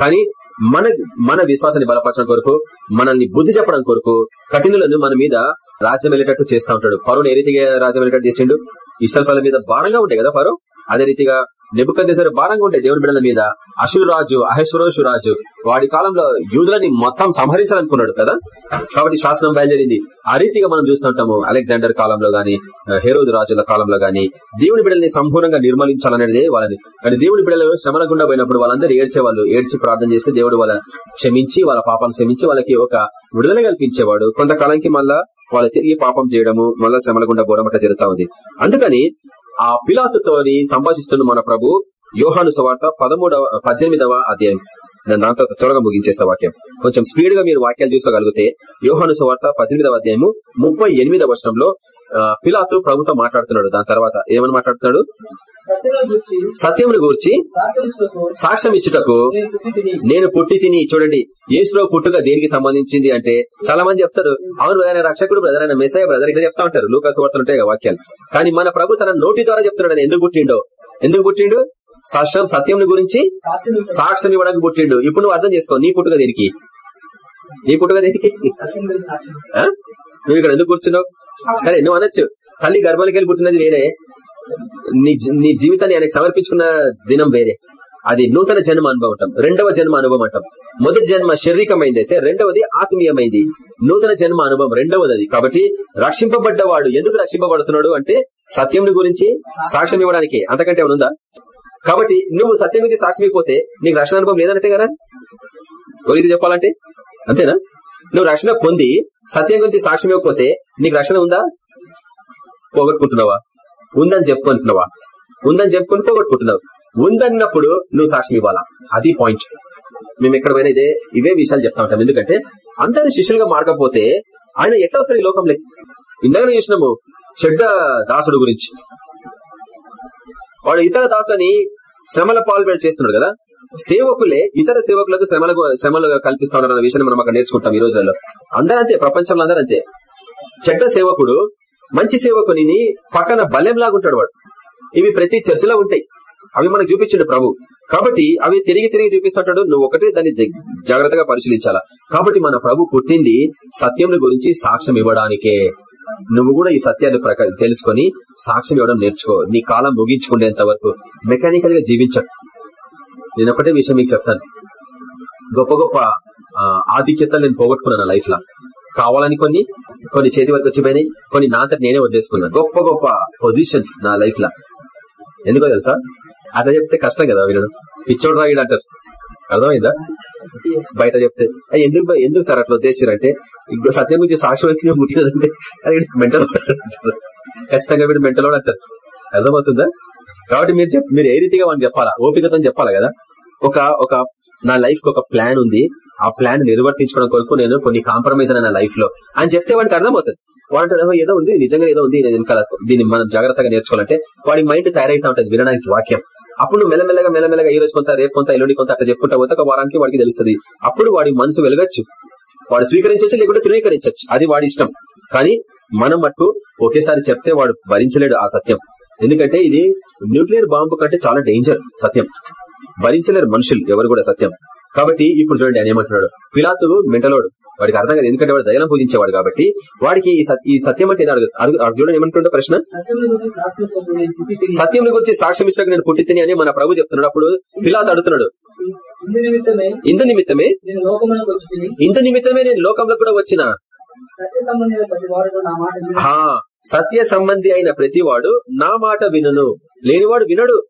కానీ మన మన విశ్వాసాన్ని బలపరచడం కొరకు మనల్ని బుద్ధి చెప్పడం కొరకు కఠినులను మన మీద రాజ్యం వెళ్ళేటట్టు చేస్తా ఉంటాడు. పరువును ఏ రీతిగా రాజ్యం వెళ్ళేటట్టు చేసిండు? ఇష్టల మీద భారంగా ఉండే కదా పరువు అదే రీతిగా నెబుకదేశారు భారంగా ఉండే దేవుడి బిడ్డల మీద అశురు రాజు అహేశ్వరోషు రాజు వాడి కాలంలో యూదులని మొత్తం సంహరించాలనుకున్నాడు కదా? కాబట్టి శాసనం బయలుదేరింది. ఆ రీతిగా మనం చూస్తుంటాము అలెగ్జాండర్ కాలంలో గాని హేరోదు రాజుల కాలంలో గాని దేవుడి బిడ్డల్ని సంపూర్ణంగా నిర్మలించాలనేదే వాళ్ళని కానీ దేవుడి బిడ్డలు శ్రమల గుండా పోయినప్పుడు వాళ్ళందరూ ఏడ్చేవాళ్ళు. ఏడ్చి ప్రార్థన చేస్తే దేవుడు వాళ్ళ క్షమించి వాళ్ళ పాపాలను క్షమించి వాళ్ళకి ఒక విడుదల కల్పించేవాడు. కొంతకాలానికి మళ్ళా వాళ్ళ తిరిగి పాపం చేయడము మళ్ళా శ్రమల గుండా పోవడం అట్లా జరుగుతా ఉంది. అందుకని ఆ పిలాతుతోని సంభాషిస్తున్న మన ప్రభు యోహాను సువార్త పదమూడవ పద్దెనిమిదవ అధ్యాయం. నేను దాంతో త్వరగా ముగించేస్తా వాక్యం. కొంచెం స్పీడ్గా మీరు వాక్యాలు తీసుకోగలిగితే యోహాను సువార్త పద్దెనిమిదవ అధ్యాయము ముప్పై ఎనిమిదవ వర్షంలో పిలాతు ప్రభుతో మాట్లాడుతున్నాడు. దాని తర్వాత ఏమని మాట్లాడుతున్నాడు? సత్యమును గురించి సాక్ష్యం ఇచ్చుటకు నేను పుట్టి తిని చూడండి యేసులో పుట్టుక దేనికి సంబంధించింది అంటే చాలా మంది చెప్తారు అవును ఆయన రక్షకుడు బ్రదర్ ఆయన మెస్సయ్య బ్రదర్ ఇట్లా చెప్తా ఉంటారు. లూకాసు వార్తలు ఉంటాయి వాక్యాలు. కానీ మన ప్రభు తన నోటి ద్వారా చెప్తున్నాడు ఆయన ఎందుకు పుట్టిండో? ఎందుకు పుట్టిండు? సాక్ష్యం సత్యం గురించి సాక్ష్యం ఇవ్వడానికి పుట్టిండు. ఇప్పుడు నువ్వు అర్థం చేసుకో నీ పుట్టుక దేనికి? నీ పుట్టుక దేనికి? నువ్వు ఇక్కడ ఎందుకు కూర్చున్నావు? సరే నువ్వు అనొచ్చు. తల్లి గర్భాలకి వెళ్ళి పుట్టినది వేరే. నీ నీ జీవితాన్ని ఆయనకు సమర్పించుకున్న దినం వేరే. అది నూతన జన్మ అనుభవం. అంటాం రెండవ జన్మ అనుభవం అంటాం. మొదటి జన్మ శారీరకమైంది అయితే రెండవది ఆత్మీయమైంది. నూతన జన్మ అనుభవం రెండవది అది కాబట్టి రక్షింపబడ్డవాడు ఎందుకు రక్షింపబడుతున్నాడు అంటే సత్యం గురించి సాక్ష్యం ఇవ్వడానికి. అంతకంటే ఉందా? కాబట్టి నువ్వు సత్యం గురించి సాక్ష్యం ఇవ్వకపోతే నీకు రక్షణ అనుభవం లేదన్నట్టే కదా? ఒక చెప్పాలంటే? అంతేనా? నువ్వు రక్షణ పొంది సత్యం గురించి సాక్ష్యం ఇవ్వకపోతే నీకు రక్షణ ఉందా? పోగొట్టుకుంటున్నావా? ఉందని చెప్పుకుంటున్నావా? ఉందని చెప్పుకొని పోగొట్టుకుంటున్నావు. ఉందన్నప్పుడు నువ్వు సాక్ష్యం ఇవ్వాలా? అది పాయింట్ మేము ఎక్కడ పోయినా ఇదే ఇవే విషయాలు చెప్తా ఉంటాం. ఎందుకంటే అందరిని శిష్యులుగా మారకపోతే ఆయన ఎట్లా వస్తాడు ఈ లోకంలో? ఇందాక చూసినాము చెడ్డ దాసుడు గురించి. వాడు ఇతర దాసులని శ్రమల పాల్పేట చేస్తున్నాడు కదా? సేవకులే ఇతర సేవకులకు శ్రమలకు శ్రమలు కల్పిస్తా ఉన్నారన్న విషయాన్ని మనం అక్కడ నేర్చుకుంటాం ఈ రోజుల్లో. అందరూ అంతే ప్రపంచంలో అందరంతే. చెడ్డ సేవకుడు మంచి సేవకుని పక్కన బలెం లాగుంటాడు వాడు. ఇవి ప్రతి చర్చలో ఉంటాయి. అవి మనకు చూపించాడు ప్రభు. కాబట్టి అవి తిరిగి తిరిగి చూపిస్తుంటాడు. నువ్వు ఒకటే దాన్ని జాగ్రత్తగా పరిశీలించాలా. కాబట్టి మన ప్రభు పుట్టింది సత్యం గురించి సాక్ష్యం ఇవ్వడానికే. నువ్వు కూడా ఈ సత్యాన్ని ప్రకారం తెలుసుకొని సాక్ష్యం ఇవ్వడం నేర్చుకో. నీ కాలం ముగించుకునేంత వరకు. మెకానికల్గా జీవించ నేను ఒకటే విషయం మీకు చెప్తాను. గొప్ప గొప్ప ఆధిక్యత ఆధిక్యతలు నేను పోగొట్టుకున్నాను లైఫ్లో కావాలని కొన్ని కొన్ని చేతి వరకు వచ్చిపోయినాయి కొన్ని నా అంతటి నేనే వదిలేసుకున్నాను గొప్ప గొప్ప పొజిషన్స్ నా లైఫ్ లా ఎందుకో తెలుసా? అట్లా చెప్తే కష్టం కదా వినడం పిచ్చోడు రాయుడు అంటారు. అర్థమైందా? బయట చెప్తే ఎందుకు ఎందుకు సార్ అట్లా ఉద్దేశారంటే ఇంకో సత్యం గురించి సాక్షి వచ్చి ముట్టినదంటే మెంటల్ ఖచ్చితంగా వీడు మెంటల్ అంటారు. అర్థమవుతుందా? కాబట్టి మీరు చెప్ మీరు ఏ రీతిగా వాళ్ళు చెప్పాలా? ఓపికతో చెప్పాలా కదా? ఒక ఒక నా లైఫ్కి ఒక ప్లాన్ ఉంది. ఆ ప్లాన్ నిర్వర్తించుకోవడం కొరకు నేను కొన్ని కాంప్రమైజ్ అయిన లైఫ్లో అని చెప్తే వాడికి అర్థమవుతుంది. వాడు ఏదో ఉంది నిజంగా ఏదో ఉంది వెనకాల దీన్ని మనం జాగ్రత్తగా నేర్చుకోవాలంటే వాడి మైండ్ తయారైతా ఉంటుంది వినడానికి వాక్యం. అప్పుడు నువ్వు మెల్లమెల్లగా మెల్లమెల్లగా ఈ రోజు కొంత రేపు కొంత ఎల్లుండి కొంత అట్లా చెప్పుకుంటా పోతే ఒక వారానికి వాడికి తెలుస్తుంది. అప్పుడు వాడి మనసు వెలగచ్చు. వాడు స్వీకరించవచ్చు లేకుంటే ధృవీకరించవచ్చు అది వాడి ఇష్టం. కానీ మనం మట్టు ఒకేసారి చెప్తే వాడు భరించలేడు ఆ సత్యం. ఎందుకంటే ఇది న్యూక్లియర్ బాంబు కంటే చాలా డేంజర్ సత్యం. భరించలేరు మనుషులు ఎవరు కూడా సత్యం. కాబట్టి ఇప్పుడు చూడండి ఆయన ఏమంటున్నాడు. పిలాతు మెంటలోడు. వాడికి అర్థం కాదు ఎందుకంటే వాడు దయనం పూజించేవాడు కాబట్టి వాడికి ఈ సత్- ఈ సత్యం అంటే చూడండి ఏమంటుండే ప్రశ్న. సత్యం గురించి సాక్ష్యం ఇచ్చుటకు నేను పుట్టి తిని సత్యం గురించి సాక్ష్యం ఇచ్చినాక నేను పుట్టి తిని అని మన ప్రభు చెప్తున్నాడు. అప్పుడు పిలాతు అడుగుతున్నాడు. ఇందు నిమిత్తమే ఇందు నిమిత్తమే? నేను లోకంలో కూడా వచ్చిన? సత్య ప్రతి వాడు నా మాట సంబంధి అయిన ప్రతివాడు నా మాట వినును. లేనివాడు వినడు.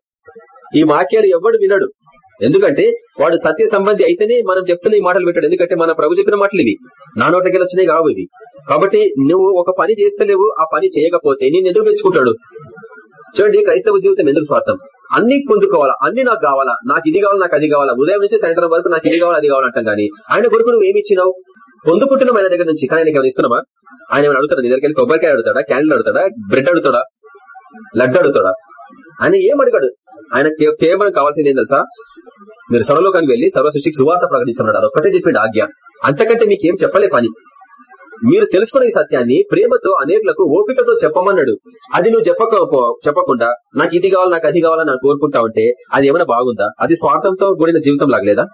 ఈ వాక్యాలు ఎవడు వినడు. ఎందుకంటే వాడు సత్య సంబంధి అయితేనే మనం చెప్తున్న ఈ మాటలు పెట్టాడు ఎందుకంటే మన ప్రభు చెప్పిన మాటలు ఇవి. నా నోటకి వచ్చినాయి కావు ఇవి. కాబట్టి నువ్వు ఒక పని చేస్తలేవు. ఆ పని చేయకపోతే నేను ఎందుకు మెచ్చుకుంటాడు? చూడండి క్రైస్తవ జీవితం ఎందుకు స్వార్థం? అన్ని పొందుకోవాలా? అన్ని నాకు కావాలా? నాకు ఇది కావాలా నాకు అది కావాలా? ఉదయం నుంచి సాయంత్రం వరకు నాకు ఇది కావాలి అది కావాలంటాం కానీ ఆయన కొరకు నువ్వు ఏమి ఇచ్చినావు? పొందుకుంటున్నాం ఆయన దగ్గర నుంచి కానీ ఆయన ఏమైనా ఇస్తున్నామా? ఆయన ఏమైనా అడుగుతాడు నీ దగ్గరికి కొబ్బరికాయ అడుగుతాడా? క్యాండిల్ అడుగుతాడా? బ్రెడ్ అడుగుతాడా? లడ్డు అడుగుతాడా? ఆయన ఏం అడిగాడు? ఆయన కేవలం కావాల్సింది ఏం తెలుసా? మీరు సర్వలోకానికి వెళ్ళి సర్వ సృష్టికి సువార్త ప్రకటించమన్నాడు. అదొక్కటే చెప్పిండు ఆజ్ఞ. అంతకంటే మీకేం చెప్పలే పని? మీరు తెలుసుకున్న ఈ సత్యాన్ని ప్రేమతో అనేకులకు ఓపికతో చెప్పమన్నాడు. అది నువ్వు చెప్పక చెప్పకుండా నాకు ఇది కావాలి నాకు అది కావాలని నాకు కోరుకుంటా ఉంటే అది ఏమైనా బాగుందా? అది స్వార్థంతో కూడిన జీవితం లాగలేదా?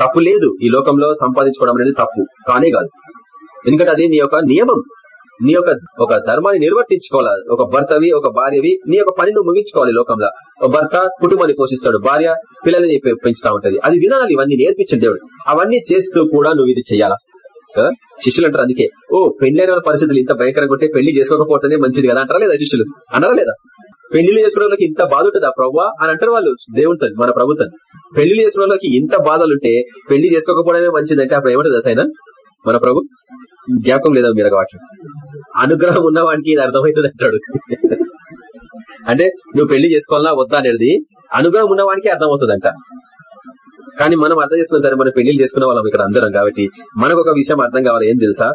తప్పు లేదు. ఈ లోకంలో సంపాదించుకోవడం అనేది తప్పు. కానే కాదు. ఎందుకంటే అది నీ యొక్క నియమం. నీ యొక్క ఒక ధర్మాన్ని నిర్వర్తించుకోవాలి? ఒక భర్తవి ఒక భార్యవి నీ యొక్క పని నువ్వు ముగించుకోవాలి లోకంలో. ఒక భర్త కుటుంబాన్ని పోషిస్తాడు భార్య పిల్లల్ని పెంచుతా ఉంటది. అది విధానాలు ఇవన్నీ నేర్పించండి దేవుడు. అవన్నీ చేస్తూ కూడా నువ్వు ఇది చేయాలా శిష్యులు అంటారు అందుకే ఓ పెళ్ళైన పరిస్థితులు ఇంత భయంకరంగా ఉంటే పెళ్ళి చేసుకోకపోతేనే మంచిది కదా అంటారా లేదా శిష్యులు? అన్నారా లేదా? పెళ్ళిళ్ళు చేసుకోవడానికి ఇంత బాధ ఉంటుందా? ప్రవ్వా అని అంటారు వాళ్ళు దేవుడితో మన ప్రభుత్వం. పెళ్ళి చేసుకోవడానికి ఇంత బాధలుంటే పెళ్ళి చేసుకోకపోవడమే మంచిదంటే అప్పుడు ఏమంటుంది దశ మన ప్రభు? జ్ఞాపకం లేదా మీరు వాక్యం? అనుగ్రహం ఉన్నవానికి ఇది అర్థమవుతుంది అంటాడు. అంటే నువ్వు పెళ్ళి చేసుకోవాలా వద్దా అనేది అనుగ్రహం ఉన్నవానికి అర్థమవుతుందంట. కానీ మనం అర్థం చేసుకున్నాం సరే మనం పెళ్ళి చేసుకున్న వాళ్ళం ఇక్కడ అందరం కాబట్టి మనకు ఒక విషయం అర్థం కావాలి. ఏం తెలుసా?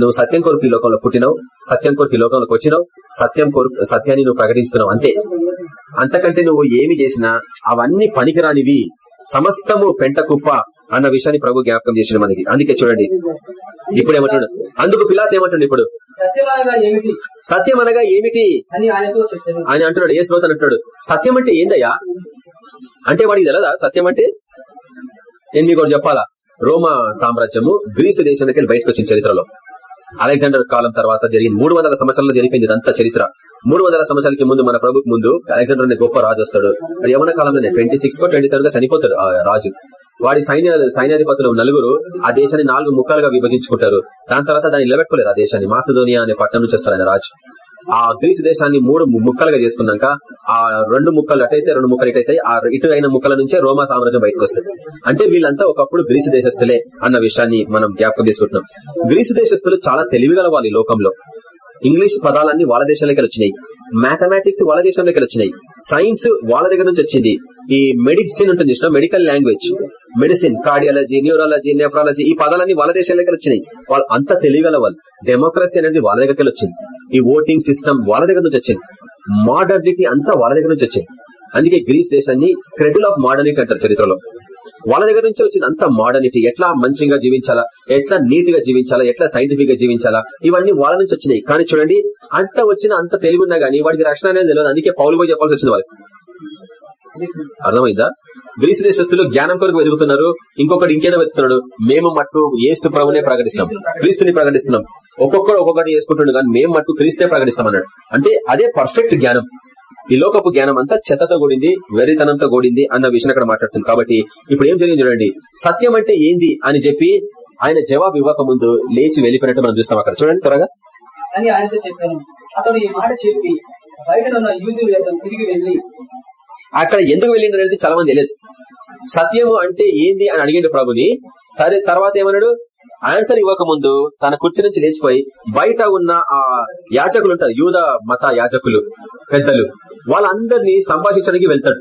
నువ్వు సత్యం కొరకు ఈ లోకంలో పుట్టినావు సత్యం కొరకు ఈ లోకంలోకి వచ్చినావు సత్యం కొరకు సత్యాన్ని నువ్వు ప్రకటిస్తున్నావు అంతే. అంతకంటే నువ్వు ఏమి చేసినా అవన్నీ పనికిరానివి. సమస్తము పెంట కుప్ప అన్న విషయాన్ని ప్రభు జ్ఞాపకం చేసిన మనకి. అందుకే చూడండి. ఇప్పుడు ఏమంటున్నాడు అందుకు పిలాత్ ఏమంటుండు ఇప్పుడు? సత్యం అనగా ఏమిటి? అని అంటున్నాడు. ఏ శ్రోత అంటున్నాడు. సత్యం అంటే ఏందయ్యా? అంటే వాడికి తెలదా? సత్యం అంటే? నేను మీకు చెప్పాలా? రోమా సామ్రాజ్యము గ్రీసు దేశానికి బయటకు వచ్చిన చరిత్రలో. అలెగ్జాండర్ కాలం తర్వాత జరిగింది. మూడు వందల సంవత్సరాల్లో జరిపింది ఇదంతా చరిత్ర. మూడు వందల సంవత్సరాలకి ముందు మన ప్రభుకి ముందు అలెగ్జాండర్ అనే గొప్ప రాజు వస్తాడు. యవన కాలంలోనే ట్వంటీ సిక్స్ ట్వంటీ సెవెన్గా చనిపోతాడు రాజు. వాడి సైన్య సైన్యాధిపతులు నలుగురు ఆ దేశాన్ని నాలుగు ముక్కలుగా విభజించుకుంటారు. దాని తర్వాత దాన్ని నిలబెట్టుకోలేరు ఆ దేశాన్ని. మాసదోనియా అనే పట్టణం నుంచి వస్తారు ఆయన రాజు. ఆ గ్రీసు దేశాన్ని మూడు ముక్కలుగా చేసుకున్నాక ఆ రెండు ముక్కలు అటైతే రెండు ముక్కలు ఇటైతే ఆ ఇటు అయిన ముక్కల నుంచే రోమా సామ్రాజ్యం బయటకు వస్తుంది. అంటే వీళ్ళంతా ఒకప్పుడు గ్రీసు దేశస్తులే అన్న విషయాన్ని మనం జ్ఞాపకం చేసుకుంటున్నాం. గ్రీసు దేశస్తులు చాలా తెలివిగల వాళ్ళు లోకంలో. ఇంగ్లీష్ పదాలన్నీ వాళ్ళ దేశాలకి వచ్చినాయి. మ్యాథమెటిక్స్ వాళ్ళ దేశంలోకి వచ్చినాయి సైన్స్ వాళ్ళ దగ్గర నుంచి వచ్చింది. ఈ మెడిసిన్ ఉంటుంది చూసిన medical language medicine cardiology neurology nephrology ఈ పదాలన్నీ వాళ్ళ దేశాలకి వచ్చినాయి వాళ్ళు అంత తెలియగల వాళ్ళు. డెమోక్రసీ అనేది వాళ్ళ దగ్గరికి వచ్చింది ఈ ఓటింగ్ సిస్టమ్ వాళ్ళ దగ్గర నుంచి వచ్చింది. మోడర్నిటీ అంతా వాళ్ళ దగ్గర నుంచి వచ్చింది. అందుకే గ్రీస్ దేశాన్ని క్రెడిల్ ఆఫ్ మోడర్నిటీ అంటారు చరిత్రలో. వాళ్ళ దగ్గర నుంచి వచ్చింది అంత మోడర్నిటీ ఎట్లా మంచిగా జీవించాలా? ఎట్లా నీట్గా జీవించాలా? ఎట్లా సైంటిఫిక్గా జీవించాలా? ఇవన్నీ వాళ్ళ నుంచి వచ్చినాయి. కానీ చూడండి అంత వచ్చిన అంత తెలివి ఉన్నా గానీ వాడికి రక్షణ అనేది తెలియదు. అందుకే పౌలు పోయి చెప్పాల్సి వచ్చింది వాళ్ళకి. అర్థమైందా? గ్రీసు దేశస్తులు జ్ఞానం కొరకు వెతుకుతున్నారు. ఇంకొకటి ఇంకేదో వెతుకుతున్నాడు. మేము మట్టు ఏసు ప్రభునే ప్రకటిస్తున్నాం క్రీస్తుని ప్రకటిస్తున్నాం. ఒక్కొక్కడు ఒక్కొక్కటి వేసుకుంటుండే కానీ మేము మట్టు క్రీస్తే ప్రకటిస్తాం అన్నాడు. అంటే అదే పర్ఫెక్ట్ జ్ఞానం. ఈ లోకపు జ్ఞానం అంతా చెత్తతో కూడింది వెరితనంతో కూడింది అన్న విషయం అక్కడ మాట్లాడుతుంది. కాబట్టి ఇప్పుడు ఏం జరిగింది చూడండి. సత్యం అంటే ఏంది అని చెప్పి ఆయన జవాబు ఇవ్వక ముందు లేచి వెళ్ళిపోయినట్టు మనం చూస్తాం అక్కడ. చూడండి త్వరగా. అని ఆయనతో చెప్పాను. అతడు ఈ మాట చెప్పి యూదులు తిరిగి వెళ్ళి అక్కడ ఎందుకు వెళ్ళిండు అనేది చాలా మంది తెలియదు. సత్యము అంటే ఏంది అని అడిగిండు ప్రభుని. తర్వాత ఏమన్నాడు? ఆన్సర్ ఇవ్వక ముందు తన కుర్చీ నుంచి లేచిపోయి బయట ఉన్న ఆ యాచకులు ఉంటారు యూద మత యాచకులు పెద్దలు. వాళ్ళందరినీ సంభాషించడానికి వెళ్తాడు.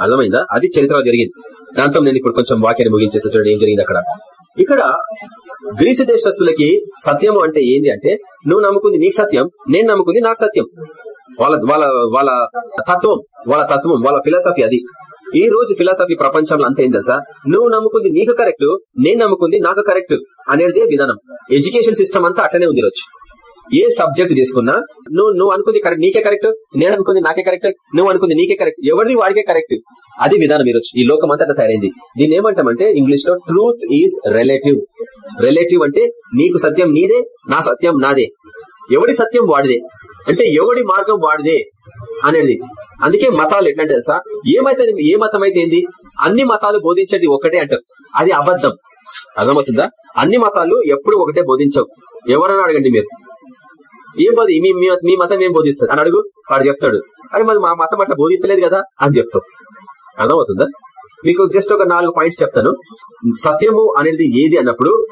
అర్థమైందా? అది చరిత్రలో జరిగింది. దాంతో నేను ఇప్పుడు కొంచెం వాక్యాన్ని ముగించేస్తా చూడండి ఏం జరిగింది అక్కడ? ఇక్కడ గ్రీసు దేశస్తులకి సత్యము అంటే ఏంది అంటే నువ్వు నమ్ముకుంది నీకు సత్యం నేను నమ్ముకుంది నాకు సత్యం. వాళ్ళ వాళ్ళ వాళ్ళ తత్వం వాళ్ళ తత్వం వాళ్ళ ఫిలాసఫీ అది. ఈ రోజు ఫిలాసఫీ ప్రపంచంలో అంత ఏం తెలుసా? నువ్వు నమ్ముకుంది నీకు కరెక్ట్ నేను నమ్ముకుంది నాకు కరెక్ట్ అనేది విధానం. ఎడ్యుకేషన్ సిస్టమ్ అంతా అట్లనే ఉంది రోజు ఏ సబ్జెక్ట్ తీసుకున్నా నువ్వు నువ్వు అనుకుంది కరెక్ట్ నీకే కరెక్ట్ నేను అనుకుంది నాకే కరెక్ట్ నువ్వు అనుకుంది నీకే కరెక్ట్ ఎవరిది వాడికే కరెక్ట్ అది విధానం ఈరోజు ఈ లోకం అంతా అట్లా తయారైంది. దీన్ని ఏమంటామంటే ఇంగ్లీష్లో ట్రూత్ ఈజ్ రిలేటివ్ రిలేటివ్ అంటే నీకు సత్యం నీదే నా సత్యం నాదే. ఎవడి సత్యం వాడిదే? అంటే ఎవడి మార్గం వాడిదే అనేది. అందుకే మతాలు ఎట్లంటే తెలుసా? ఏమైతే ఏ మతం అయితే ఏంది? అన్ని మతాలు బోధించేది ఒకటే అంటారు. అది అబద్ధం. అర్థమవుతుందా? అన్ని మతాలు ఎప్పుడు ఒకటే బోధించవు. ఎవరన్నా అడగండి మీరు? ఏం బోధి మీ మతం ఏం బోధిస్తారు అని అడుగు. వాడు చెప్తాడు. అరే మరి మా మతం అట్లా బోధిస్తలేదు కదా? అని చెప్తాం. అర్థమవుతుందా? మీకు జస్ట్ ఒక నాలుగు పాయింట్స్ చెప్తాను. సత్యము అనేది ఏది అన్నప్పుడు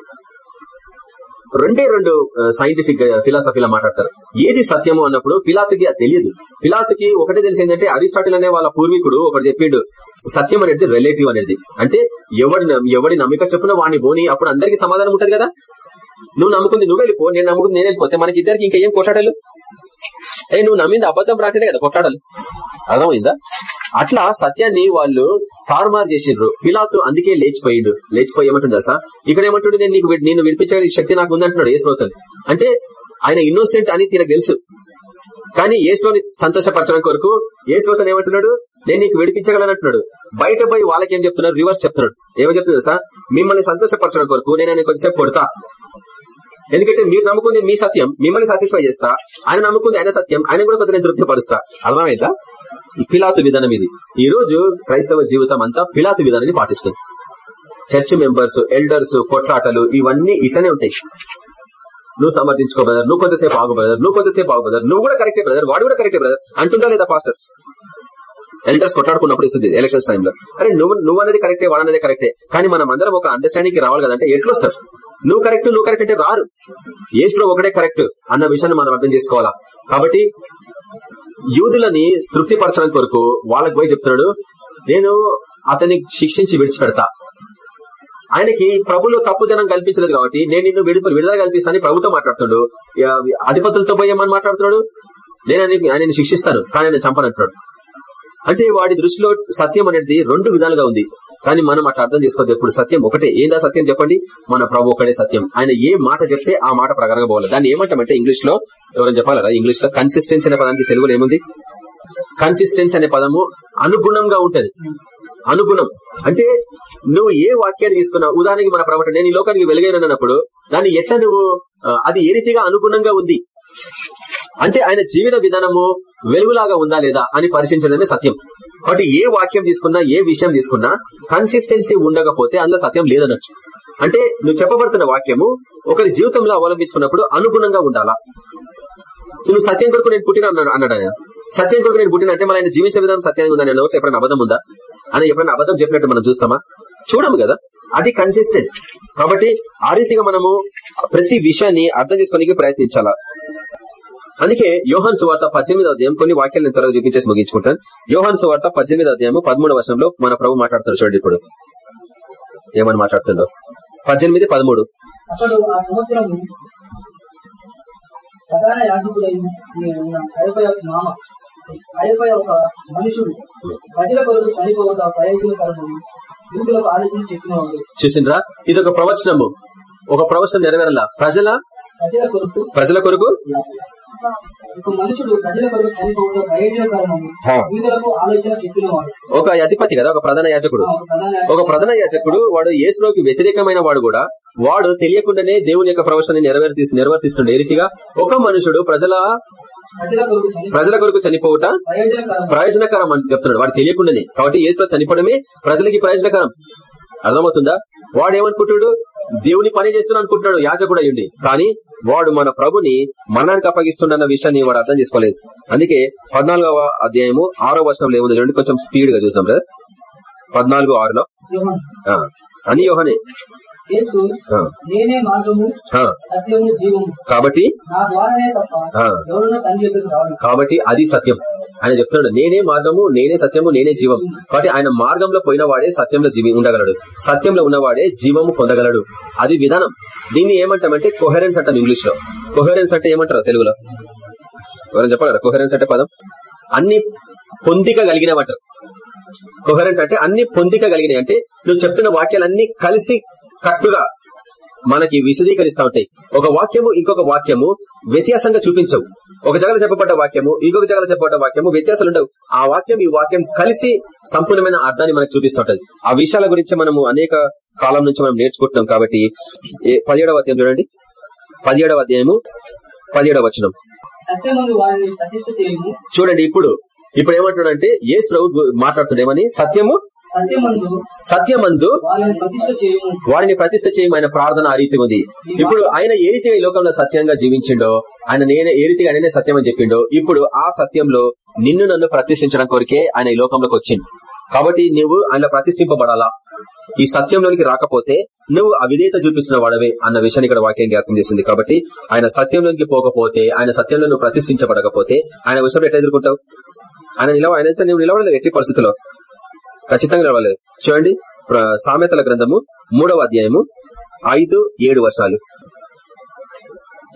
రెండే రెండు సైంటిఫిక్ ఫిలాసఫీలో మాట్లాడతారు. ఏది సత్యము అన్నప్పుడు ఫిలాతుకి అది తెలియదు. ఫిలాతుకి ఒకటే తెలిసి ఏంటంటే అరిస్టాటిల్ అనే వాళ్ళ పూర్వీకుడు ఒకటి చెప్పిండు సత్యం అనేది రిలేటివ్ అనేది. అంటే ఎవడి ఎవడి నమ్మిక చెప్పున వాడిని పోని అప్పుడు అందరికి సమాధానం ఉంటది కదా? నువ్వు నమ్ముకుంది నువ్వు వెళ్ళిపో నేను నమ్ముకుంది నేను వెళ్ళిపోతే మనకి ఇద్దరికి ఇంకా ఏం కొట్లాడాలి ఏ నువ్వు నమ్మింది అబద్ధం రాటనే కదా కొట్లాడాలి అర్థమైందా? అట్లా సత్యాన్ని వాళ్ళు తారుమారు చేసిండ్రు. పిలాతు అందుకే లేచిపోయిండు. లేచిపోయి సార్ ఇక్కడ ఏమంటుండే నేను నీకు నేను వినిపించగలిగే శక్తి నాకు ఉందంటున్నాడు ఏసులోతని అంటే ఆయన ఇన్నోసెంట్ అని తినకు తెలుసు. కానీ ఏసులోని సంతోషపరచడం కొరకు ఏసులోతను ఏమంటున్నాడు? నేను నీకు విడిపించగలనంటున్నాడు బయట పోయి వాళ్ళకి ఏం చెప్తున్నారు? రివర్స్ చెప్తున్నాడు. ఏమని చెప్తుంది సార్ మిమ్మల్ని సంతోషపరచడం కొరకు నేను ఆయన కొంచెంసేపు కొడతా. ఎందుకంటే మీరు నమ్ముకుంది మీ సత్యం. మిమ్మల్ని సాటిస్ఫై చేస్తా. ఆయన నమ్ముకుంది ఆయన సత్యం. ఆయన కూడా కొంచెం నేను తృప్తిపరుస్తా. అర్థమైందా? పిలాతు విధానం ఇది. ఈ రోజు క్రైస్తవ జీవితం అంతా పిలాతు విధానాన్ని పాటిస్తుంది. చర్చ్ మెంబర్స్ ఎల్డర్స్ కొట్లాటలు ఇవన్నీ ఇట్లనే ఉంటాయి. నువ్వు సమర్థించుకో బ్రదర్ నువ్వు కొంతసేపు ఆగు బ్రదర్ నువ్వు కొంతసేపు ఆగు బ్రదర్ నువ్వు కూడా కరెక్టే బ్రదర్ వాడు కూడా కరెక్టే బ్రదర్ అంటుందా లేదా పాస్టర్స్. ఎల్డర్స్ కొట్లాడుకున్నప్పుడు ఇస్తుంది ఎలక్షన్స్ టైంలో. అరే నువ్వు నువ్వు అనేది కరెక్టే వాడు అనేది కరెక్టే. కానీ మనం అందరం ఒక అండర్స్టాండింగ్ రావాలి కదంటే ఎట్లా వస్తారు నువ్వు కరెక్ట్ నువ్వు కరెక్ట్ అంటే రారు. ఏసులో ఒకటే కరెక్ట్ అన్న విషయాన్ని మనం అర్థం చేసుకోవాలా? కాబట్టి యూదులని తృప్తిపరచడం కొరకు వాళ్ళకి పోయి చెప్తున్నాడు నేను అతన్ని శిక్షించి విడిచిపెడతా. ఆయనకి ప్రభులో తప్పుదనం కల్పించలేదు కాబట్టి నేను నిన్ను విడుదల విడుదల కల్పిస్తానని ప్రభుత్వం మాట్లాడుతున్నాడు. అధిపతులతో పోయేమని మాట్లాడుతున్నాడు? నేను ఆయన శిక్షిస్తాను కానీ ఆయన చంపనంటున్నాడు. అంటే వాడి దృష్టిలో సత్యం అనేది రెండు విధాలుగా ఉంది. కానీ మనం అట్లా అర్థం చేసుకోవద్దు. ఎప్పుడు సత్యం ఒకటే. ఏదా సత్యం చెప్పండి? మన ప్రభు ఒకటే సత్యం. ఆయన ఏ మాట చెప్తే ఆ మాట ప్రకారంగా పోవాలి. దాన్ని ఏమంటామంటే ఇంగ్లీష్లో ఎవరైనా చెప్పాలరా? ఇంగ్లీష్లో కన్సిస్టెన్సీ అనే పదానికి తెలుగులో ఏముంది? కన్సిస్టెన్సీ అనే పదము అనుగుణంగా ఉంటది. అనుగుణం. అంటే నువ్వు ఏ వాక్యాన్ని తీసుకున్నావు ఉదాహరణకి మన ప్రవట నేను ఈ లోకానికి వెలుగైనప్పుడు దాన్ని ఎట్లా నువ్వు అది ఏ రీతిగా అనుగుణంగా ఉంది? అంటే ఆయన జీవన విధానము వెలుగులాగా ఉందా లేదా అని పరిశీలించడమే సత్యం. కాబట్టి ఏ వాక్యం తీసుకున్నా ఏ విషయం తీసుకున్నా కన్సిస్టెన్సీ ఉండకపోతే అందులో సత్యం లేదనొచ్చు. అంటే నువ్వు చెప్పబడుతున్న వాక్యము ఒకరి జీవితంలో అవలంబించుకున్నప్పుడు అనుగుణంగా ఉండాలా? నువ్వు సత్యం కొరకు నేను పుట్టిన అన్నాడు ఆయన. సత్యం కొరకు నేను పుట్టిన అంటే మన ఆయన జీవించే విధానం సత్యంగా ఉందా? నేను ఎప్పుడైనా అబద్ధం ఉందా? అని ఎప్పుడైనా అబద్ధం చెప్పినట్టు మనం చూస్తామా? చూడము కదా. అది కన్సిస్టెంట్ కాబట్టి ఆ రీతిగా మనము ప్రతి విషయాన్ని అర్థం చేసుకోనికి ప్రయత్నించాలా? అందుకే యోహన్ సువార్త పద్దెనిమిది అధ్యాయం కొన్ని వాక్యాలను త్వరగా చూపించేసి ముగించుకుంటాను. యోహన్ సువార్త పద్దెనిమిది అధ్యాయం పదమూడు వర్షంలో మన ప్రభు మాట్లాడుతారు చూడండి ఇప్పుడు. ఏమని మాట్లాడుతుండో? పద్దెనిమిది పదమూడు. అతడు ఆ సంవత్సరం ప్రధాన యాజకుడై ఉన్న కైపయ మామ కైపయ ఒక మనుషుడు ప్రజల కొరకు చనిపోవట ప్రయోజనకరము యూదులకు ఆలోచన చెప్పినవాడు. చూసిండ్రా? ఇది ఒక ప్రవచనము. ఒక ప్రవచనం నెరవేరాల? ప్రజల? ప్రజల కొరకు? ఒక అధిపతి కదా ఒక ప్రధాన యాజకుడు. ఒక ప్రధాన యాజకుడు. వాడు యేసులోకి వ్యతిరేకమైన వాడు కూడా వాడు తెలియకుండానే దేవుని యొక్క ప్రవచనాన్ని నెరవేర్తి నెరవేర్తిస్తుండే. ఏ రీతిగా? ఒక మనుషుడు ప్రజల ప్రజల కొరకు చనిపోవుట ప్రయోజనకరం. అని చెప్తున్నాడు. వాడు తెలియకుండానే. కాబట్టి యేసులో చనిపోవడమే ప్రజలకి ప్రయోజనకరం. అర్థమవుతుందా? వాడు ఏమనుకుంటున్నాడు దేవుని పని చేస్తున్నా అనుకుంటున్నాడు యాజకుడు అయ్యుండి. కానీ వాడు మన ప్రభుని మరణానికి అప్పగిస్తుండన్న విషయాన్ని వాడు అర్థం చేసుకోలేదు. అందుకే పద్నాలుగవ అధ్యాయము ఆరో వర్షంలో ఏముంది రెండు కొంచెం స్పీడ్గా చూద్దాం బ్రదర్. పద్నాలుగు ఆరులో? అని యోహనే. కాబట్టి కాబట్టి అది సత్యం. ఆయన చెప్తున్నాడు నేనే మార్గము నేనే సత్యము నేనే జీవం కాబట్టి ఆయన మార్గంలో పోయిన వాడే సత్యంలో జీవి ఉండగలడు. సత్యంలో ఉన్నవాడే జీవము పొందగలడు. అది విధానం. దీన్ని ఏమంటామంటే కొహరెన్స్ అంటాం ఇంగ్లీష్లో కొహరెన్స్ అంటే ఏమంటారు తెలుగులో? ఎవరైనా చెప్పగలరా? కొహరెన్స్ అంటే పదం? అన్ని పొందిక కలిగినవంటారు కొహరెంట్ అంటే అన్ని పొందిక కలిగినాయి అంటే నువ్వు చెప్తున్న వాక్యాలన్నీ కలిసి కట్టుగా మనకి విశదీకరిస్తా ఉంటాయి. ఒక వాక్యము ఇంకొక వాక్యము వ్యత్యాసంగా చూపించవు. ఒక జగల చెప్పబడ్డ వాక్యము ఇంకొక జగల చెప్పబడ్డ వాక్యము వ్యత్యాసాలు ఉండవు. ఆ వాక్యం ఈ వాక్యం కలిసి సంపూర్ణమైన అర్థాన్ని మనకు చూపిస్తుంటది. ఆ విషయాల గురించి మనము అనేక కాలం నుంచి మనం నేర్చుకుంటున్నాం కాబట్టి పదిహేడవ అధ్యాయం చూడండి. పదిహేడవ అధ్యాయము పదిహేడవ వచనం. చూడండి ఇప్పుడు. ఇప్పుడు ఏమంటున్నాడంటే యేసు ప్రభు మాట్లాడుతున్నాడేమని సత్యము సత్యమందు వాడిని ప్రతిష్ఠ చేయడం ఆయన ప్రార్థన ఆ రీతి ఉంది. ఇప్పుడు ఆయన ఏ రీతిగా ఈ లోకంలో సత్యంగా జీవించిండో ఆయన నేనే ఏ రీతిగా ఆయననే సత్యం అని చెప్పిండో ఇప్పుడు ఆ సత్యంలో నిన్ను నన్ను ప్రతిష్ఠించడం కొరికే ఆయన ఈ లోకంలోకి వచ్చింది కాబట్టి నువ్వు ఆయన ప్రతిష్ఠింపబడాలా? ఈ సత్యంలోనికి రాకపోతే నువ్వు అవిధేయత చూపిస్తున్న వాడవే అన్న విషయాన్ని ఇక్కడ వాక్యం జ్ఞాపకం చేస్తుంది కాబట్టి ఆయన సత్యంలోనికి పోకపోతే ఆయన సత్యంలో నువ్వు ప్రతిష్ఠించబడకపోతే ఆయన విషయం ఎట్లా ఎదుర్కొంటావు? ఆయన నిలవ ఆయన నువ్వు నిలవలేదు ఎట్టి పరిస్థితిలో ఖచ్చితంగా నిలవలేదు. చూడండి సామెతల గ్రంథము మూడవ అధ్యాయము ఐదు ఏడు వర్షాలు